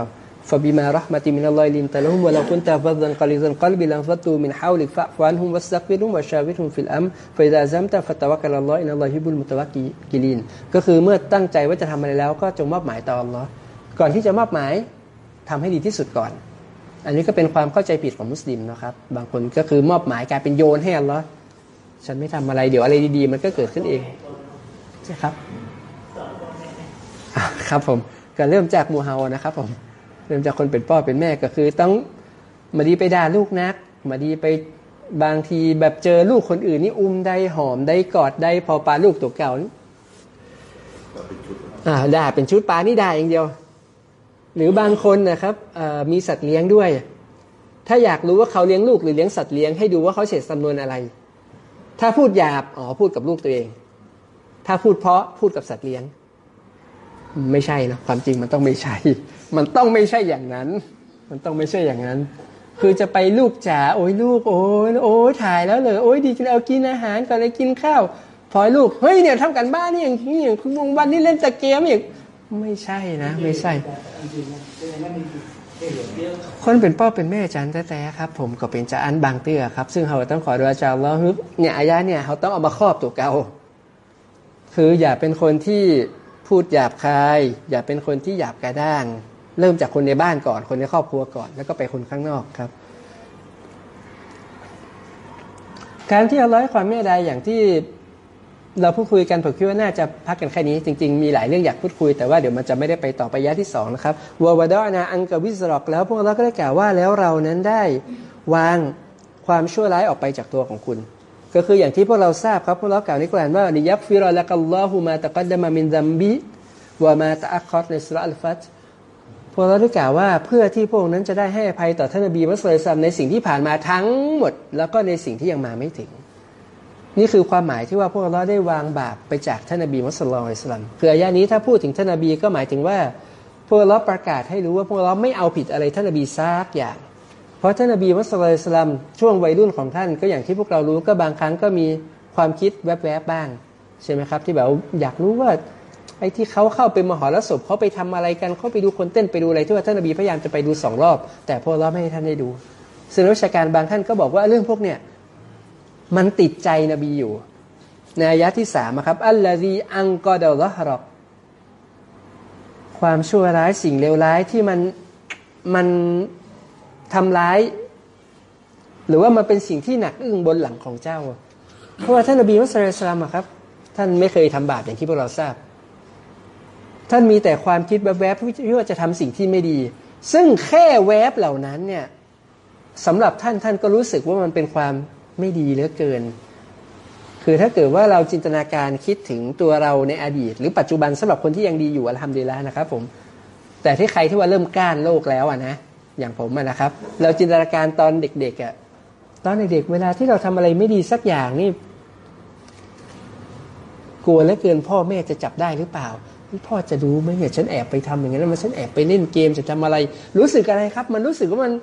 فبما رحمة من الله لنت لهم ولو كنت فظا غليظ القلب لانفضوا من حولك فاعف عنهم واستغفر لهم وشاورهم في الأمر فإذا عزمت فتوكل على الله إن الله يحب المتوكلين ก็คือเมื่อตั้งใจว่าจะทำอะไรแล้ว ก็จงมอบหมายต่ออัลลอฮ์ก่อนที่จะมอบหมายทำให้ดีที่สุดก่อน อันนี้ก็เป็นความเข้าใจผิดของมุสลิมนะครับ บางคนก็คือมอบหมายกลายเป็นโยนให้อัลลอฮ์ ฉันไม่ทำอะไรเดี๋ยวอะไรดีๆ มันก็เกิดขึ้นเองใช่ครับครับผมก็เริ่มจากมูฮัมหมัดนะครับผมเริ่มจากคนเป็นพ่อเป็นแม่ก็คือต้องมาดีไปด่าลูกนัก มาดีไปบางทีแบบเจอลูกคนอื่นนี่อุ้มได้หอมได้กอดได้พอปลาลูกตัวเก่านี่อ่าด่าเป็นชุดปลานี่ด่าอย่างเดียว หรือบางคนนะครับมีสัตว์เลี้ยงด้วย ถ้าอยากรู้ว่าเขาเลี้ยงลูกหรือเลี้ยงสัตว์เลี้ยงให้ดูว่าเขาเสร็จำนวนอะไร ถ้าพูดหยาบอ๋อพูดกับลูกตัวเอง ถ้าพูดเพราะพูดกับสัตว์เลี้ยง ไม่ใช่นะความจริงมันต้องไม่ใช่ มันต้องไม่ใช่อย่างนั้น มันต้องไม่ใช่อย่างนั้น คือจะไปลูกจ๋าโอ้ยลูกโอ้ยโอ้ยถ่ายแล้วเลยโอ้ยดีจังเอากินอาหารก่อนเลยกินข้าวพอยลูกเฮ้ยเนี่ยทำกันบ้านนี่อย่างนี้อย่างคุณวงวันนี้เล่นตะเกียบอย่างไม่ใช่นะ ไม่ใช่ คนเป็นพ่อเป็นแม่จันแต่แต่ครับ ผมก็เป็นจาอันบางเตื้อครับ ซึ่งเขาต้องขอดูอาจารย์แล้วเนี่ยอายะเนี่ยเขาต้องเอามาครอบตัวเกาคืออย่าเป็นคนที่พูดหยาบคาย อย่าเป็นคนที่หยาบกระด้าง เริ่มจากคนในบ้านก่อนคนในครอบครัวก่อน แล้วก็ไปคนข้างนอกครับ การที่เอาร้อยความเมตตาอย่างที่ เราพูดคุยกันผมคิดว่าน่าจะพักกันแค่นี้จริงๆ มีหลายเรื่องอยากพูดคุย แต่ว่าเดี๋ยวมันจะไม่ได้ไปต่อไปยะที่สองนะครับวาวดอนะอังกวิสรอกแล้วพวกเราก็ได้กล่าวว่าแล้วเรานั้นได้วางความชั่วร้ายออกไปจากตัวของคุณ ก็คืออย่างที่พวกเราทราบครับพวกเรากล่าวในกุรานว่านิยับฟิรอละกัลลอฮุมาตะกัดดมามินซัมบิวามาตะอัคคอตในสุรอัลฟัตพวกเราได้กล่าวว่าเพื่อที่พวกนั้นจะได้ให้อภัยต่อท่านนบีมุสลิมในสิ่งที่ผ่านมาทั้งหมด แล้วก็ในสิ่งที่ยังมาไม่ถึง นี่คือความหมายที่ว่าพวกเราได้วางบาปไปจากท่านนบีมุสลิมอิสลามคืออายานี้ถ้าพูดถึงท่านนบีก็หมายถึงว่า พวกเราประกาศให้รู้ว่าพวกเราไม่เอาผิดอะไรท่านนบีซากอย่าง เพราะท่านนบีมุสลิมอิสลามช่วงวัยรุ่นของท่านก็อย่างที่พวกเรารู้ก็บางครั้งก็มีความคิดแวบๆบ้าง ใช่ไหมครับ ที่แบบอยากรู้ว่าไอ้ที่เขาเข้าไปมหรสพเขาไปทำอะไรกันเขาไปดูคนเต้นไปดูอะไรที่ว่าท่านนบีพยายามจะไปดูสองรอบ แต่พวกเราไม่ให้ท่านได้ดูซึ่งนักวิชาการบางท่านก็บอกว่าเรื่องพวกเนี้ย มันติดใจนบีอยู่ ในอายะที่สามครับ อัลลอฮีอังกอดอลฮรอกความชั่วร้ายสิ่งเลวร้ายที่มันมันทำร้าย หรือว่ามันเป็นสิ่งที่หนักอึ้งบนหลังของเจ้า เพราะว่าท่านนบีมุสลิมครับ ท่านไม่เคยทำบาปอย่างที่พวกเราทราบ ท่านมีแต่ความคิดแวบๆที่ว่าจะทำสิ่งที่ไม่ดี ซึ่งแค่แวบเหล่านั้นเนี่ยสำหรับท่านท่านก็รู้สึกว่ามันเป็นความ ไม่ดีเหลือเกิน คือถ้าเกิดว่าเราจินตนาการคิดถึงตัวเราในอดีต หรือปัจจุบันสำหรับคนที่ยังดีอยู่อัลฮัมดุลิลละนะครับ ผม แต่ที่ใครที่ว่าเริ่มก้านโลกแล้วอะนะอย่างผมนะครับ เราจินตนาการตอนเด็กๆอะตอนเด็กๆเวลาที่เราทำอะไรไม่ดีสักอย่างนี่กลัวเหลือเกินพ่อแม่จะจับได้หรือเปล่าพ่อจะดูไหมเนี่ยฉันแอบไปทำอย่างนั้นมันฉันแอบไปเล่นเกมจะทำอะไร รู้สึกอะไรครับ มันรู้สึกว่ามัน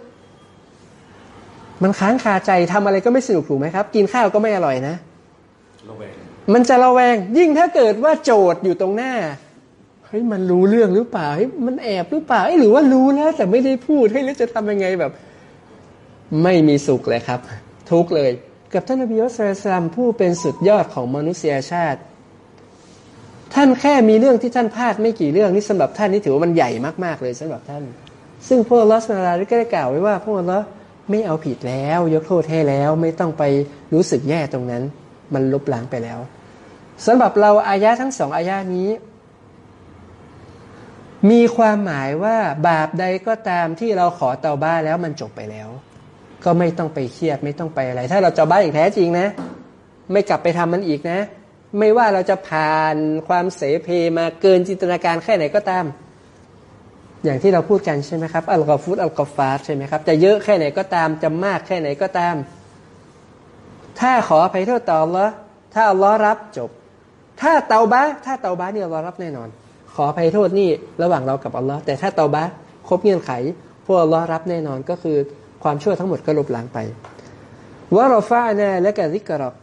มันค้างคาใจทำอะไรก็ไม่สนุกถูกไหมครับ กินข้าวก็ไม่อร่อยนะมันจะระแวงยิ่งถ้าเกิดว่าโจทย์อยู่ตรงหน้าเฮ้ยมันรู้เรื่องหรือเปล่าเฮ้ยมันแอบหรือเปล่าหรือว่ารู้แล้วแต่ไม่ได้พูดให้แล้วจะทำยังไงแบบ ไม่มีสุขเลยครับ ทุกเลย กับท่านอบีอัสลามผู้เป็นสุดยอดของมนุษยชาติ ท่านแค่มีเรื่องที่ท่านพลาดไม่กี่เรื่องนี่สำหรับท่านนี่ถือว่ามันใหญ่มากๆเลยสำหรับท่าน ซึ่งพวกลอสนาลาก็ได้กล่าวไว้ว่าพวกเรา ไม่เอาผิดแล้ว ยกโทษให้แล้วไม่ต้องไปรู้สึกแย่ตรงนั้น มันลบล้างไปแล้วสำหรับเราอายะทั้งสองอายะนี้ มีความหมายว่าบาปใดก็ตามที่เราขอเตาบ้าแล้วมันจบไปแล้ว ก็ไม่ต้องไปเครียดไม่ต้องไปอะไร ถ้าเราจะบ้าอย่างแท้จริงนะ ไม่กลับไปทำมันอีกนะ ไม่ว่าเราจะผ่านความเสเพมาเกินจินตนาการแค่ไหนก็ตาม อย่างที่เราพูดกันใช่ไหมครับอัลกอฟุตอัลกอฟาใช่ไหมครับจะเยอะแค่ไหนก็ตามจะมากแค่ไหนก็ตาม ถ้าขออภัยโทษต่ออัลลอถ้าอัลลอฮ์รับจบ ถ้าเตาบะถ้าเตาบะเนี่ยอัลลอฮ์รับแน่นอน ขออภัยโทษนี่ระหว่างเรากับอัลลอฮ์แต่ถ้าเตาบะครบเงื่อนไข พวกอัลลอฮ์รับแน่นอนก็คือความชั่วทั้งหมดก็ลบล้างไปว่าเราฟ้าแน่และกะซิกรอก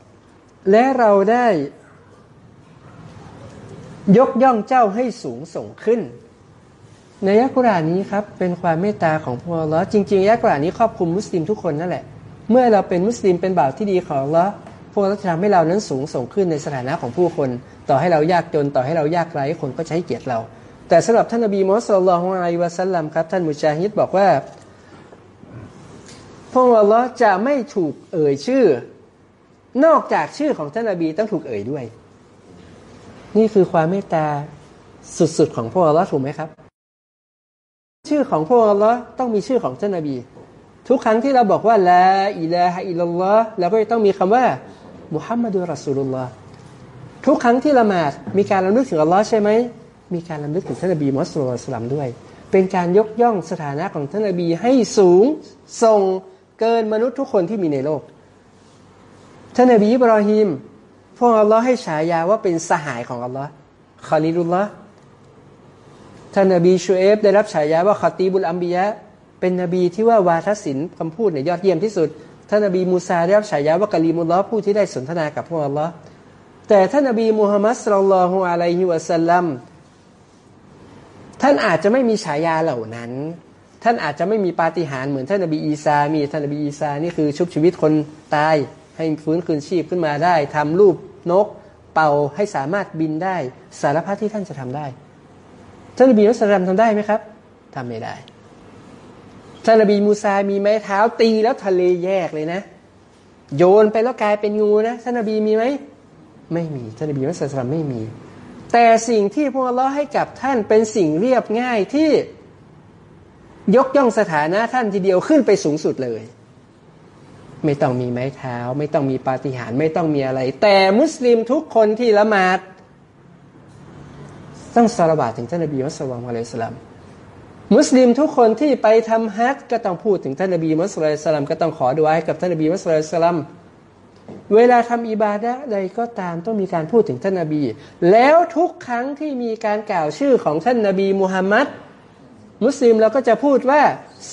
และเราได้ ยกย่องเจ้าให้สูงส่งขึ้น ในยักุรานี้ครับเป็นความเมตตาของพระอัลลอฮ์จริงๆยักุรานี้ครอบคลุมมุสลิมทุกคนนั่นแหละ เมื่อเราเป็นมุสลิมเป็นบ่าวที่ดีของอัลลอฮ์พวกเราจะทำให้เรานั้นสูงส่งขึ้นในสถานะของผู้คน ต่อให้เรายากจนต่อให้เรายากไร้คนก็ใช้เกียรติเรา แต่สำหรับท่านนบีมุฮัมมัดสุลลัลฮุอะลัยฮิวะสัลลัมครับท่านมุชาฮิดบอกว่าพระอัลลอฮ์จะไม่ถูกเอ่ยชื่อ นอกจากชื่อของท่านนบีต้องถูกเอ่ยด้วย นี่คือความเมตตาสุดๆของพระอัลลอฮ์ถูกไหมครับ ชื่อของพระอัลลอฮ์ต้องมีชื่อของท่านนบี ทุกครั้งที่เราบอกว่าละอิลาฮะอิลลัลลอฮ์เราก็จะต้องมีคำว่ามุฮัมมัดุลรอสูลุลลอฮ์ทุกครั้งที่ละหมาดมีการระลึกถึงอัลลอฮ์ใช่ไหมมีการระลึกถึงท่านนบีมุฮัมมัดสุลลัลด้วย เป็นการยกย่องสถานะของท่านนบีให้สูงส่งเกินมนุษย์ทุกคนที่มีในโลกท่านนบีอิบรอฮิมพวกอัลลอฮ์ให้ฉายาว่าเป็นสหายของอัลลอฮ์คาลิลุลลอฮ์ ท่านนบีชูเอฟได้รับฉายาว่าคาตีบุลอัมบียะเป็นนบีที่ว่าวาทศิลป์คำพูดเนี่ยยอดเยี่ยมที่สุด ท่านนบีมูซาได้รับฉายาว่าكليم الله ผู้ที่ได้สนทนากับพวกอัลลอฮ์แต่ท่านนบีมูฮัมมัดصلى الله عليه وسلم ท่านอาจจะไม่มีฉายาเหล่านั้น ท่านอาจจะไม่มีปาฏิหาริย์เหมือนท่านนบีอีสามีท่านนบีอีสานี่คือชุบชีวิตคนตาย ให้ฟื้นคืนชีพขึ้นมาได้ทำรูปนก เป่าให้สามารถบินได้ สารพัดที่ท่านจะทำได้ ท่านนบีมุสลิมทำได้ไหมครับทำไม่ได้ท่านนบีมูซามีไม้เท้าตีแล้วทะเลแยกเลยนะ โยนไปแล้วกลายเป็นงูนะท่านนบีมีไหมไม่มีท่านนบีมุสลิมไม่มี แต่สิ่งที่พวกเราให้กับท่านเป็นสิ่งเรียบง่ายที่ยกย่องสถานะท่านทีเดียวขึ้นไปสูงสุดเลย ไม่ต้องมีไม้เท้า ไม่ต้องมีปาฏิหาริย์ไม่ต้องมีอะไร แต่มุสลิมทุกคนที่ละหมาด ต้องสารบาตถึงท่านนบีมุสลิมอะลัยสลามมุสลิมทุกคนที่ไปทำฮัจก็ต้องพูดถึงท่านนบีมุสลิมสลามก็ต้องขอดูให้กับท่านนบีมุสลิมสลามเวลาทำอิบาดะใดก็ตามต้องมีการพูดถึงท่านนบี แล้วทุกครั้งที่มีการกล่าวชื่อของท่านนบีมุฮัมมัดมุสลิมเราก็จะพูดว่า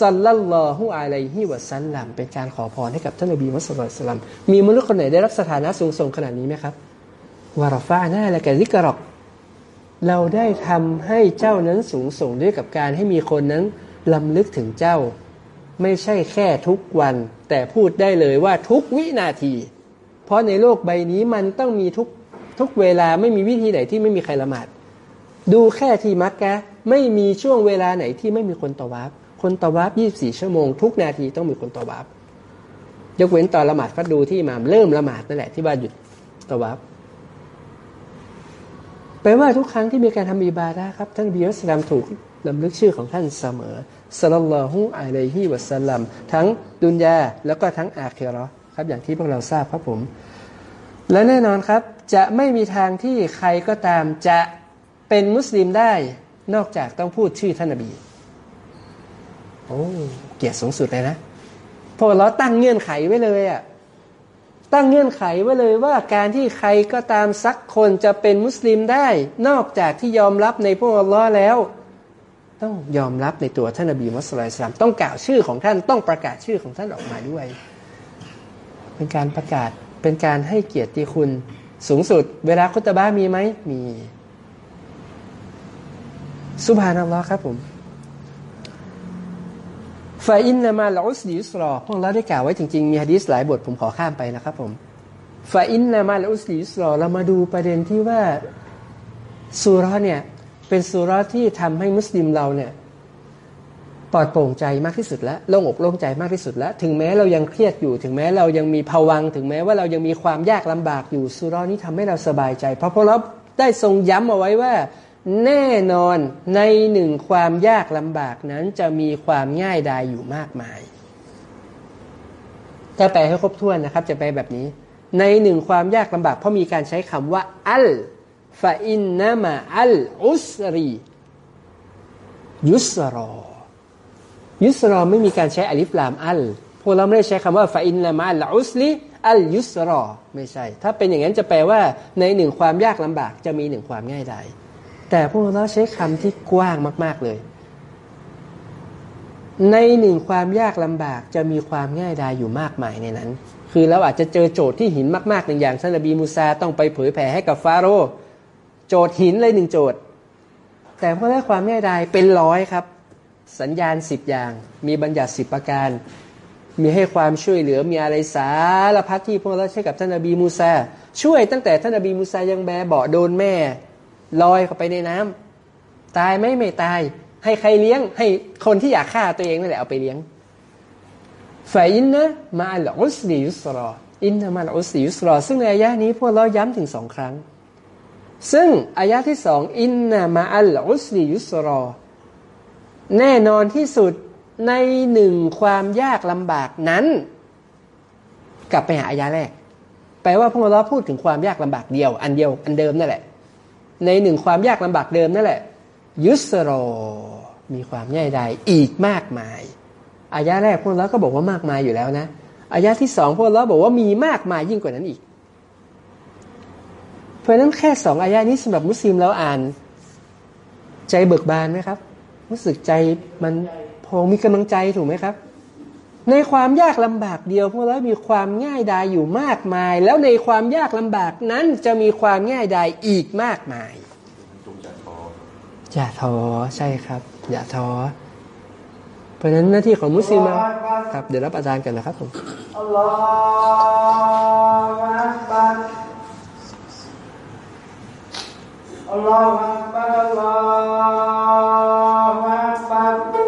สัลลัลลอฮุอะลัยฮิวะสัลลัมเป็นการขอพรให้กับท่านนบีมุสลิมมีมนุษย์คนไหนได้รับสถานะสูงส่งขนาดนี้ไหมครับวารฟ้าหน้าและกะซิกรอก เราได้ทำให้เจ้านั้นสูงส่งด้วยกับการให้มีคนนั้นลำลึกถึงเจ้า ไม่ใช่แค่ทุกวัน แต่พูดได้เลยว่าทุกวินาที เพราะในโลกใบนี้มันต้องมีทุกทุกเวลาไม่มีวิธีไหนที่ไม่มีใครละหมาด ดูแค่ที่มักกะไม่มีช่วงเวลาไหนที่ไม่มีคนตอวาบคนตอวาบ24 ชั่วโมง ทุกนาทีต้องมีคนตอวาบยกเว้นตอนละหมาดฟัดดูที่มามเริ่มละหมาดนั่นแหละที่บ้านหยุดตอวาบ แปลว่าทุกครั้งที่มีการทำอิบาดะครับท่านบิอัสลามถูกลำลึกชื่อของท่านเสมอสัลลัลอฮุอะลัยฮิวะสัลลัมทั้งดุนยาแล้วก็ทั้งอาคิรอครับอย่างที่พวกเราทราบครับผม และแน่นอนครับจะไม่มีทางที่ใครก็ตามจะเป็นมุสลิมได้นอกจากต้องพูดชื่อท่านนบีโอ้เกียรติสูงสุดเลยนะพอเราตั้งเงื่อนไขไว้เลยอะ่ะ ตั้งเงื่อนไขไว้เลยว่าการที่ใครก็ตามสักคนจะเป็นมุสลิมได้ นอกจากที่ยอมรับในพวกอัลลอฮ์แล้ว ต้องยอมรับในตัวท่านนบีมุสลิมต้องกล่าวชื่อของท่านต้องประกาศชื่อของท่านออกมาด้วย เป็นการประกาศเป็นการให้เกียรติคุณสูงสุด เวลาคุตบ้ามีไหมมีสุภานัลลอฮ์ครับผม ฟาอินนามาลอุสลิสรอพวกเราได้กล่าวไว้จริงๆ มีฮะดีสหลายบทผมขอข้ามไปนะครับผมฟาอินนามาลอุสลิสรอเรามาดูประเด็นที่ว่าสุราเนี่ยเป็นสุราที่ทำให้มุสลิมเราเนี่ยปลอดโปร่งใจมากที่สุดแล้วโล่งอกโล่งใจมากที่สุดแล้ว ถึงแม้เรายังเครียดอยู่ ถึงแม้เรายังมีภวัง ถึงแม้ว่าเรายังมีความยากลำบากอยู่สุรานี้ทำให้เราสบายใจ เพราะพวกเราได้ทรงย้ำเอาไว้ว่า แน่นอนในหนึ่งความยากลำบากนั้นจะมีความง่ายดายอยู่มากมาย ถ้าแปลให้ครบถ้วนนะครับ จะแปลแบบนี้ ในหนึ่งความยากลำบาก เพราะมีการใช้คำว่า อัลฟาอินนามาอัลอุสรียุสรอ ยุสรอไม่มีการใช้อลิฟลามอัลพวกเราไม่ได้ใช้คำว่าฟาอินละมาลอุสลิอัลยุสรอ ไม่ใช่ ถ้าเป็นอย่างนั้นจะแปลว่า ในหนึ่งความยากลำบาก จะมีหนึ่งความง่ายดาย แต่พวกเราใช้คำที่กว้างมาก ๆเลย ในหนึ่งความยากลำบากจะมีความง่ายดายอยู่มากมายในนั้น คือเราอาจจะเจอโจทย์ที่หินมากๆหนึ่งอย่างท่านนบีมูซาต้องไปเผยแผ่ให้กับฟาโรห์โจทย์หินเลยหนึ่งโจทย์ แต่พอได้ความง่ายดายเป็นร้อยครับ สัญญาณสิบอย่าง มีบัญญัติสิบประการ มีให้ความช่วยเหลือมีอะไรสารพัดที่พวกเราใช้กับท่านนบีมูซาช่วยตั้งแต่ท่านนบีมูซายังแบเบาโดนแม่ ลอยเข้าไปในน้ำตายไม่ไม่ตาย ให้ใครเลี้ยง ให้คนที่อยากฆ่าตัวเองนั่นแหละเอาไปเลี้ยงฝ่ายอินนะมาอัลอุสลิยุสรออินนะมาอัลอุสลิยุสรอซึ่งในอายะนี้พวกเราย้ำถึงสองครั้ง ซึ่งอายะที่สองอินนะมาอัลอุสลิยุสรอแน่นอนที่สุดในหนึ่งความยากลำบากนั้น กลับไปหาอายะแรกแปลว่าพวกเราพูดถึงความยากลำบากเดียว อันเดียวอันเดิมนั่นแหละ ในหนึ่งความยากลำบากเดิมนั่นแหละ ยุสโร มีความง่ายดายอีกมากมาย อายะแรกพวกเราก็บอกว่ามากมายอยู่แล้วนะ อายะที่สองพวกเราบอกว่ามีมากมายยิ่งกว่านั้นอีก เพราะนั้นแค่สองอายะนี้สำหรับมุสลิมเราอ่าน ใจเบิกบานไหมครับ รู้สึกใจมันพอมีกำลังใจถูกไหมครับ ในความยากลำบากเดียวพวกเรามีความง่ายดายอยู่มากมาย แล้วในความยากลำบากนั้นจะมีความง่ายดายอีกมากมายจงอย่าท้ออย่าท้อใช่ครับ อย่าท้อเพราะฉะนั้นหน้าที่ของมุสลิมครับ เดี๋ยวรับอาจารย์กันนะครับผมอัลลอฮฺอักบัรอัลลอฮฺอักบัรอัลลอฮฺอักบัร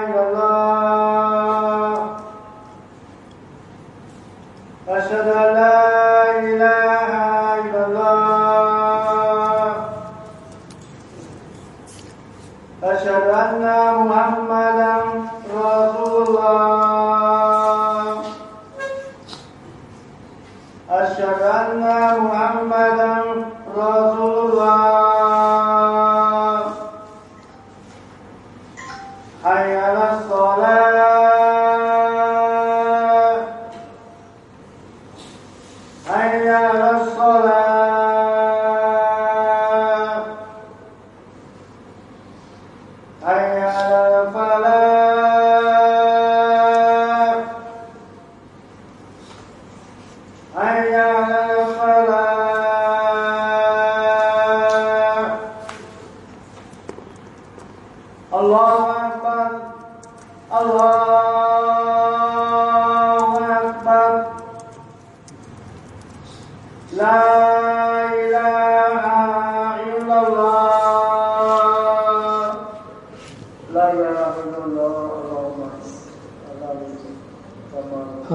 إلا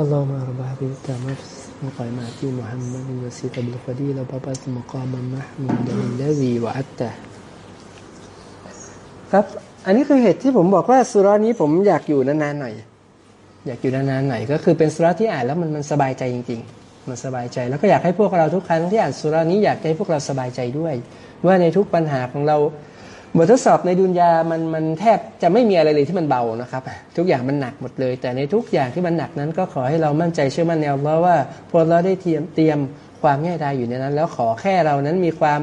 اللهم رب هذه التامات مقامات محمد وسيط بالفضيلة وبابات مقاما محمودا الذي وعدته ครับอันนี้คือเหตุที่ผมบอกว่าสุรานี้ผมอยากอยู่นานๆหน่อย อยากอยู่นานๆหน่อยก็คือเป็นสุราที่อ่านแล้วมันมันสบายใจจริง ๆ มันสบายใจแล้วก็อยากให้พวกเราทุกครั้งที่อ่านสุรานี้อยากให้พวกเราสบายใจด้วย ว่าในทุกปัญหาของเรา บททดสอบในดุนยามันมันแทบจะไม่มีอะไรเลยที่มันเบานะครับ ทุกอย่างมันหนักหมดเลย แต่ในทุกอย่างที่มันหนักนั้น ก็ขอให้เรามั่นใจเชื่อมั่นในอัลลอฮ์ว่าพวกเราได้เตรียมเตรียมความง่ายดายอยู่ในนั้น แล้วขอแค่เรานั้นมีความ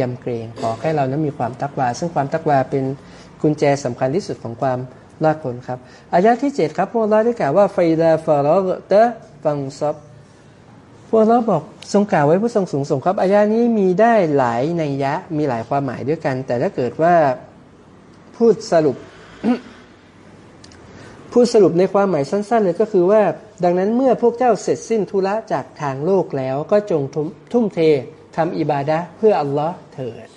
ยำเกรง ขอแค่เรานั้นมีความตักวา ซึ่งความตักวาเป็นกุญแจสำคัญที่สุดของความรอดพ้นครับอายะที่เจ็ดครับพวกเราได้กล่าวว่าไฟดาฟารอเตฟังซับ พวกเราบอกทรงกล่าวไว้ผู้ทรงสูงส่งครับอายะนี้มีได้หลายในยะมีหลายความหมายด้วยกัน แต่ถ้าเกิดว่าพูดสรุป พูดสรุปในความหมายสั้น ๆ เลยก็คือว่า ดังนั้นเมื่อพวกเจ้าเสร็จสิ้นธุระจากทางโลกแล้ว ก็จงทุ่มเททำอิบาดะเพื่ออัลลอฮ์เถิด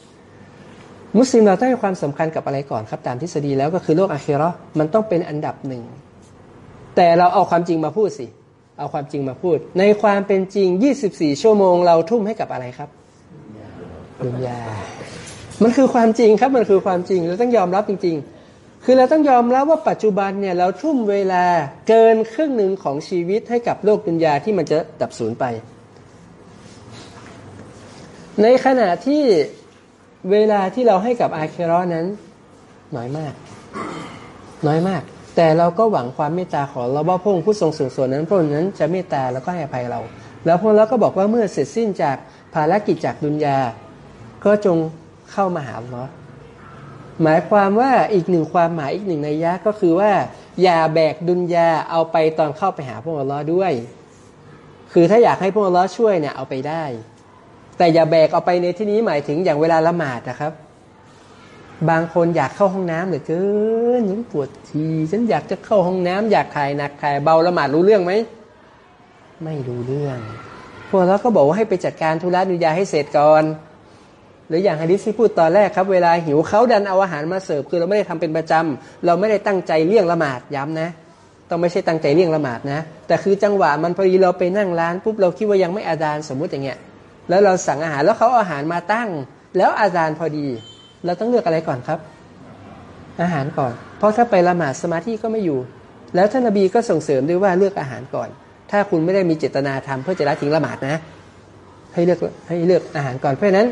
มุสลิมเราต้องให้ความสำคัญกับอะไรก่อนครับ ตามทฤษฎีแล้วก็คือโลกอาคีรอมันต้องเป็นอันดับหนึ่ง แต่เราเอาความจริงมาพูดสิ เอาความจริงมาพูด ในความเป็นจริง 24 ชั่วโมงเราทุ่มให้กับอะไรครับดุนยา มันคือความจริงครับ มันคือความจริง เราต้องยอมรับจริง ๆ คือเราต้องยอมรับว่าปัจจุบันเนี่ยเราทุ่มเวลาเกินครึ่งหนึ่งของชีวิตให้กับโลกดุนยาที่มันจะดับสูญไป ในขณะที่เวลาที่เราให้กับอาเคโรนั้น น้อยมาก น้อยมาก แต่เราก็หวังความเมตตาของเราว่าพระองค์ผู้ทรงสูงส่วนนั้นพระองค์นั้นจะเมตตาแล้วก็ให้อภัยเรา แล้วพระองค์เราก็บอกว่าเมื่อเสร็จสิ้นจากภารกิจจากดุนยา ก็จงเข้ามาหาอัลลอฮ์หมายความว่าอีกหนึ่งความหมายอีกหนึ่งในยะก็คือว่า อย่าแบกดุนยาเอาไปตอนเข้าไปหาพระองค์อัลลอด้วย คือถ้าอยากให้พระองค์อัลลอช่วยเนี่ยเอาไปได้ แต่อย่าแบกเอาไปในที่นี้หมายถึงอย่างเวลาละหมาดนะครับ บางคนอยากเข้าห้องน้ำเหลือเกินฉันปวดทีฉันอยากจะเข้าห้องน้ำอยากถ่ายหนักถ่ายเบาละหมาดรู้เรื่องไหมไม่รู้เรื่อง พวกเราก็บอกว่าให้ไปจัดการธุระดุยาให้เสร็จก่อน หรืออย่างฮะดิษที่พูดตอนแรกครับ เวลาหิวเขาดันเอาอาหารมาเสิร์ฟคือเราไม่ได้ทำเป็นประจำเราไม่ได้ตั้งใจเลี่ยงละหมาดย้ำนะต้องไม่ใช่ตั้งใจเลี่ยงละหมาดนะ แต่คือจังหวะมันพอดีเราไปนั่งร้านปุ๊บเราคิดว่ายังไม่อาดานสมมุติอย่างเงี้ยแล้วเราสั่งอาหารแล้วเขาเอาอาหารมาตั้ง แล้วอาดานพอดี เราต้องเลือกอะไรก่อนครับ อาหารก่อน เพราะถ้าไปละหมาดสมาธิก็ไม่อยู่ แล้วท่านนบีก็ส่งเสริมด้วยว่าเลือกอาหารก่อน ถ้าคุณไม่ได้มีเจตนาทำเพื่อจะละทิ้งละหมาดนะ ให้เลือกให้เลือกอาหารก่อน เพราะฉะนั้น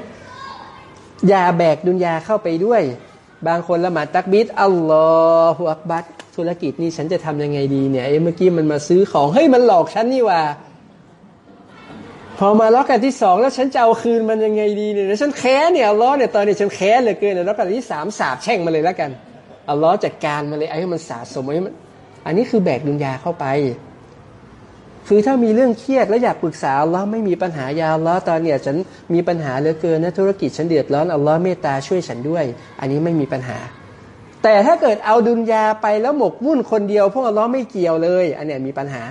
อย่าแบกดุนยาเข้าไปด้วย บางคนละหมาดตักบิดอัลลอฮฺอักบัดธุรกิจนี้ฉันจะทำยังไงดีเนี่ยไอ้เมื่อกี้มันมาซื้อของเฮ้ยมันหลอกฉันนี่ว่า พอมาล็อกกันที่สองแล้วฉันจะเอาคืนมันยังไงดีเนี่ยแล้วฉันแค้นเนี่ยอัลลอฮ์เนี่ยตอนนี้ฉันแค้นเหลือเกินเนี่ยล็อกกันที่สามสาบแช่งมาเลยแล้วกันอัลลอฮ์จัดการมาเลยไอ้ให้มันสะสมไอ้มัน อันนี้คือแบกดุนยาเข้าไป คือถ้ามีเรื่องเครียดแล้วอยากปรึกษาอัลลอฮ์ไม่มีปัญหายาอัลลอฮ์ตอนเนี้ยฉันมีปัญหาเหลือเกินนะธุรกิจฉันเดือดร้อนอัลลอฮ์เมตตาช่วยฉันด้วย อันนี้ไม่มีปัญหา แต่ถ้าเกิดเอาดุนยาไปแล้วหมกมุ่นคนเดียวพวกอัลลอฮ์ไม่เกี่ยวเลย อันเนี้ยมีปัญหา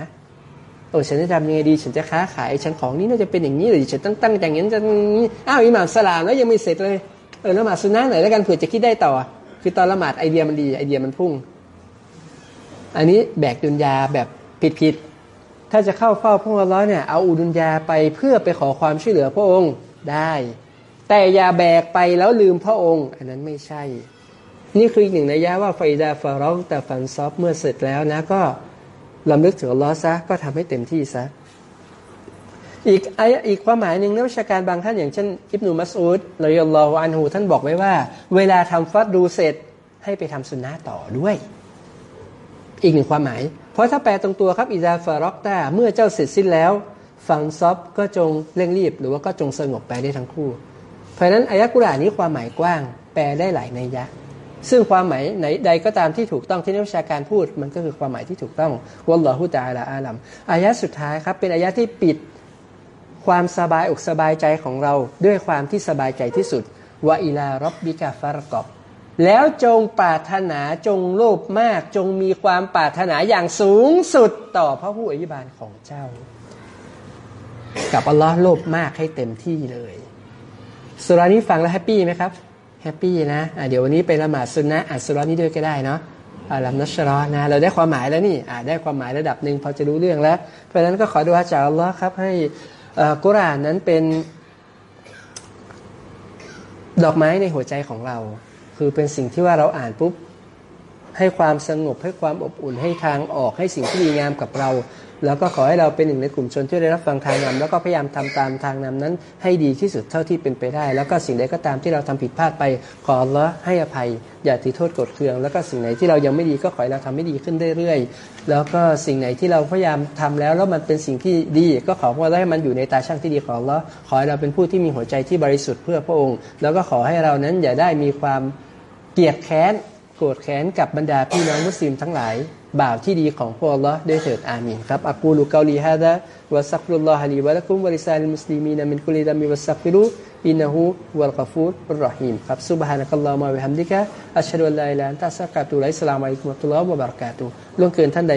โอ้ฉันจะทำยังไงดี ฉันจะค้าขาย ฉันของนี้น่าจะเป็นอย่างนี้หรือฉันตั้งตั้งอย่างนี้จะอ้าวอิหม่ามสลามแล้วยังไม่เสร็จเลยเออละหมาดสุนนะหน่อยแล้วกันเผื่อจะคิดได้ต่อ คือตอนละหมาดไอเดียมันดีไอเดียมันพุ่ง อันนี้แบกดุนยาแบบผิดผิดๆถ้าจะเข้าเฝ้าพระองค์เนี่ยเอาอุดุนยาไปเพื่อไปขอความช่วยเหลือพระองค์ได้ แต่อย่าแบกไปแล้วลืมพระองค์ อันนั้นไม่ใช่ นี่คืออีกหนึ่งในยะว่าไฟดาฟารองแต่ฟันซอฟเมื่อเสร็จแล้วนะก็ ลำลึกถึงอัลลอฮ์ซะก็ทำให้เต็มที่ซะอีกไออีกความหมายหนึ่งนักวิชาการบางท่านอย่างเช่น อิบนุมัสอุดรอยลลอฮอันฮูท่านบอกไว้ว่า เวลาทำฟัดดูเสร็จให้ไปทำสุนนะต่อด้วย อีกหนึ่งความหมาย เพราะถ้าแปลตรงตัวครับอิซาฟารอกตาเมื่อเจ้าเสร็จสิ้นแล้วฟังซอบก็จงเร่งรีบ หรือว่าก็จงสงบไปได้ทั้งคู่ เพราะฉะนั้นอายะกุรานนี้ความหมายกว้าง แปลได้หลายในยะ ซึ่งความหมายไหนใดก็ตามที่ถูกต้องที่นักวิชาการพูด มันก็คือความหมายที่ถูกต้องوالله تعالى أعلم อายะสุดท้ายครับเป็นอายะที่ปิดความสบายอกสบายใจของเราด้วยความที่สบายใจที่สุดوإلى ربك فارغب แล้วจงปรารถนาจงโลภมาก จงมีความปรารถนาอย่างสูงสุดต่อพระผู้อภิบาลของเจ้า กับอัลลอฮ์โลภมากให้เต็มที่เลยสุรานี้ฟังแล้ว happy ไหมครับ happy นะเดี๋ยววันนี้ไปละหมาดซุนนะอ่านสุรานี้ด้วยก็ได้เนาะอาลัมนัชรอนะเราได้ความหมายแล้วนี่ได้ความหมายระดับหนึ่งพอจะรู้เรื่องแล้ว เพราะฉะนั้นก็ขอดูอาจากอัลลอฮ์ครับให้กุรอานนั้นเป็นดอกไม้ในหัวใจของเรา คือเป็นสิ่งที่ว่าเราอ่านปุ๊บให้ความสงบให้ความอบอุ่นให้ทางออกให้สิ่งที่ดีงามกับเรา แล้วก็ขอให้เราเป็นหนึ่งในกลุ่มชนที่ได้รับฟังทางนำแล้วก็พยายามทำตามทางนำนั้น ให้ดีที่สุดเท่าที่เป็นไปได้ แล้วก็สิ่งใดก็ตามที่เราทำผิดพลาดไปขอละให้อภัย อย่าถือโทษกดเคือง แล้วก็สิ่งไหนที่เรายังไม่ดีก็ขอให้เราทำให้ดีขึ้นเรื่อยๆ แล้วก็สิ่งไหนที่เราพยายามทำแล้วแล้วมันเป็นสิ่งที่ดี ก็ขอว่าให้มันอยู่ในตาช่างที่ดีของละขอให้เราเป็นผู้ที่มีหัวใจที่บริสุทธิ์เพื่อพระองค์ แล้วก็ขอให้เรานั้นอย่าได้มีความเกลียดแค้น โกรธแค้นกับบรรดาพี่น้องมุสลิมทั้งหลาย บ่าวที่ดีของพระองค์ด้วยเถิดอามีนครับอักูลูกาลีฮะดะวะสักรุลลอฮะลีวะลักุมวะลิซาลิมุสลิมีนมินกุลิดามิวะสักฟิรุอินนะฮูวัลกฟูรุรรหีมครับซุบฮานะกัลลอฮุมะวิฮัมดิกะอัชฮะดุลลาอิลาฮะอันตะอัสตัฆฟิรุลลอฮ์อิสลามอะลัยกุมุตุลลอฮ์วะบะเราะกาตุล่วงเกินท่านใด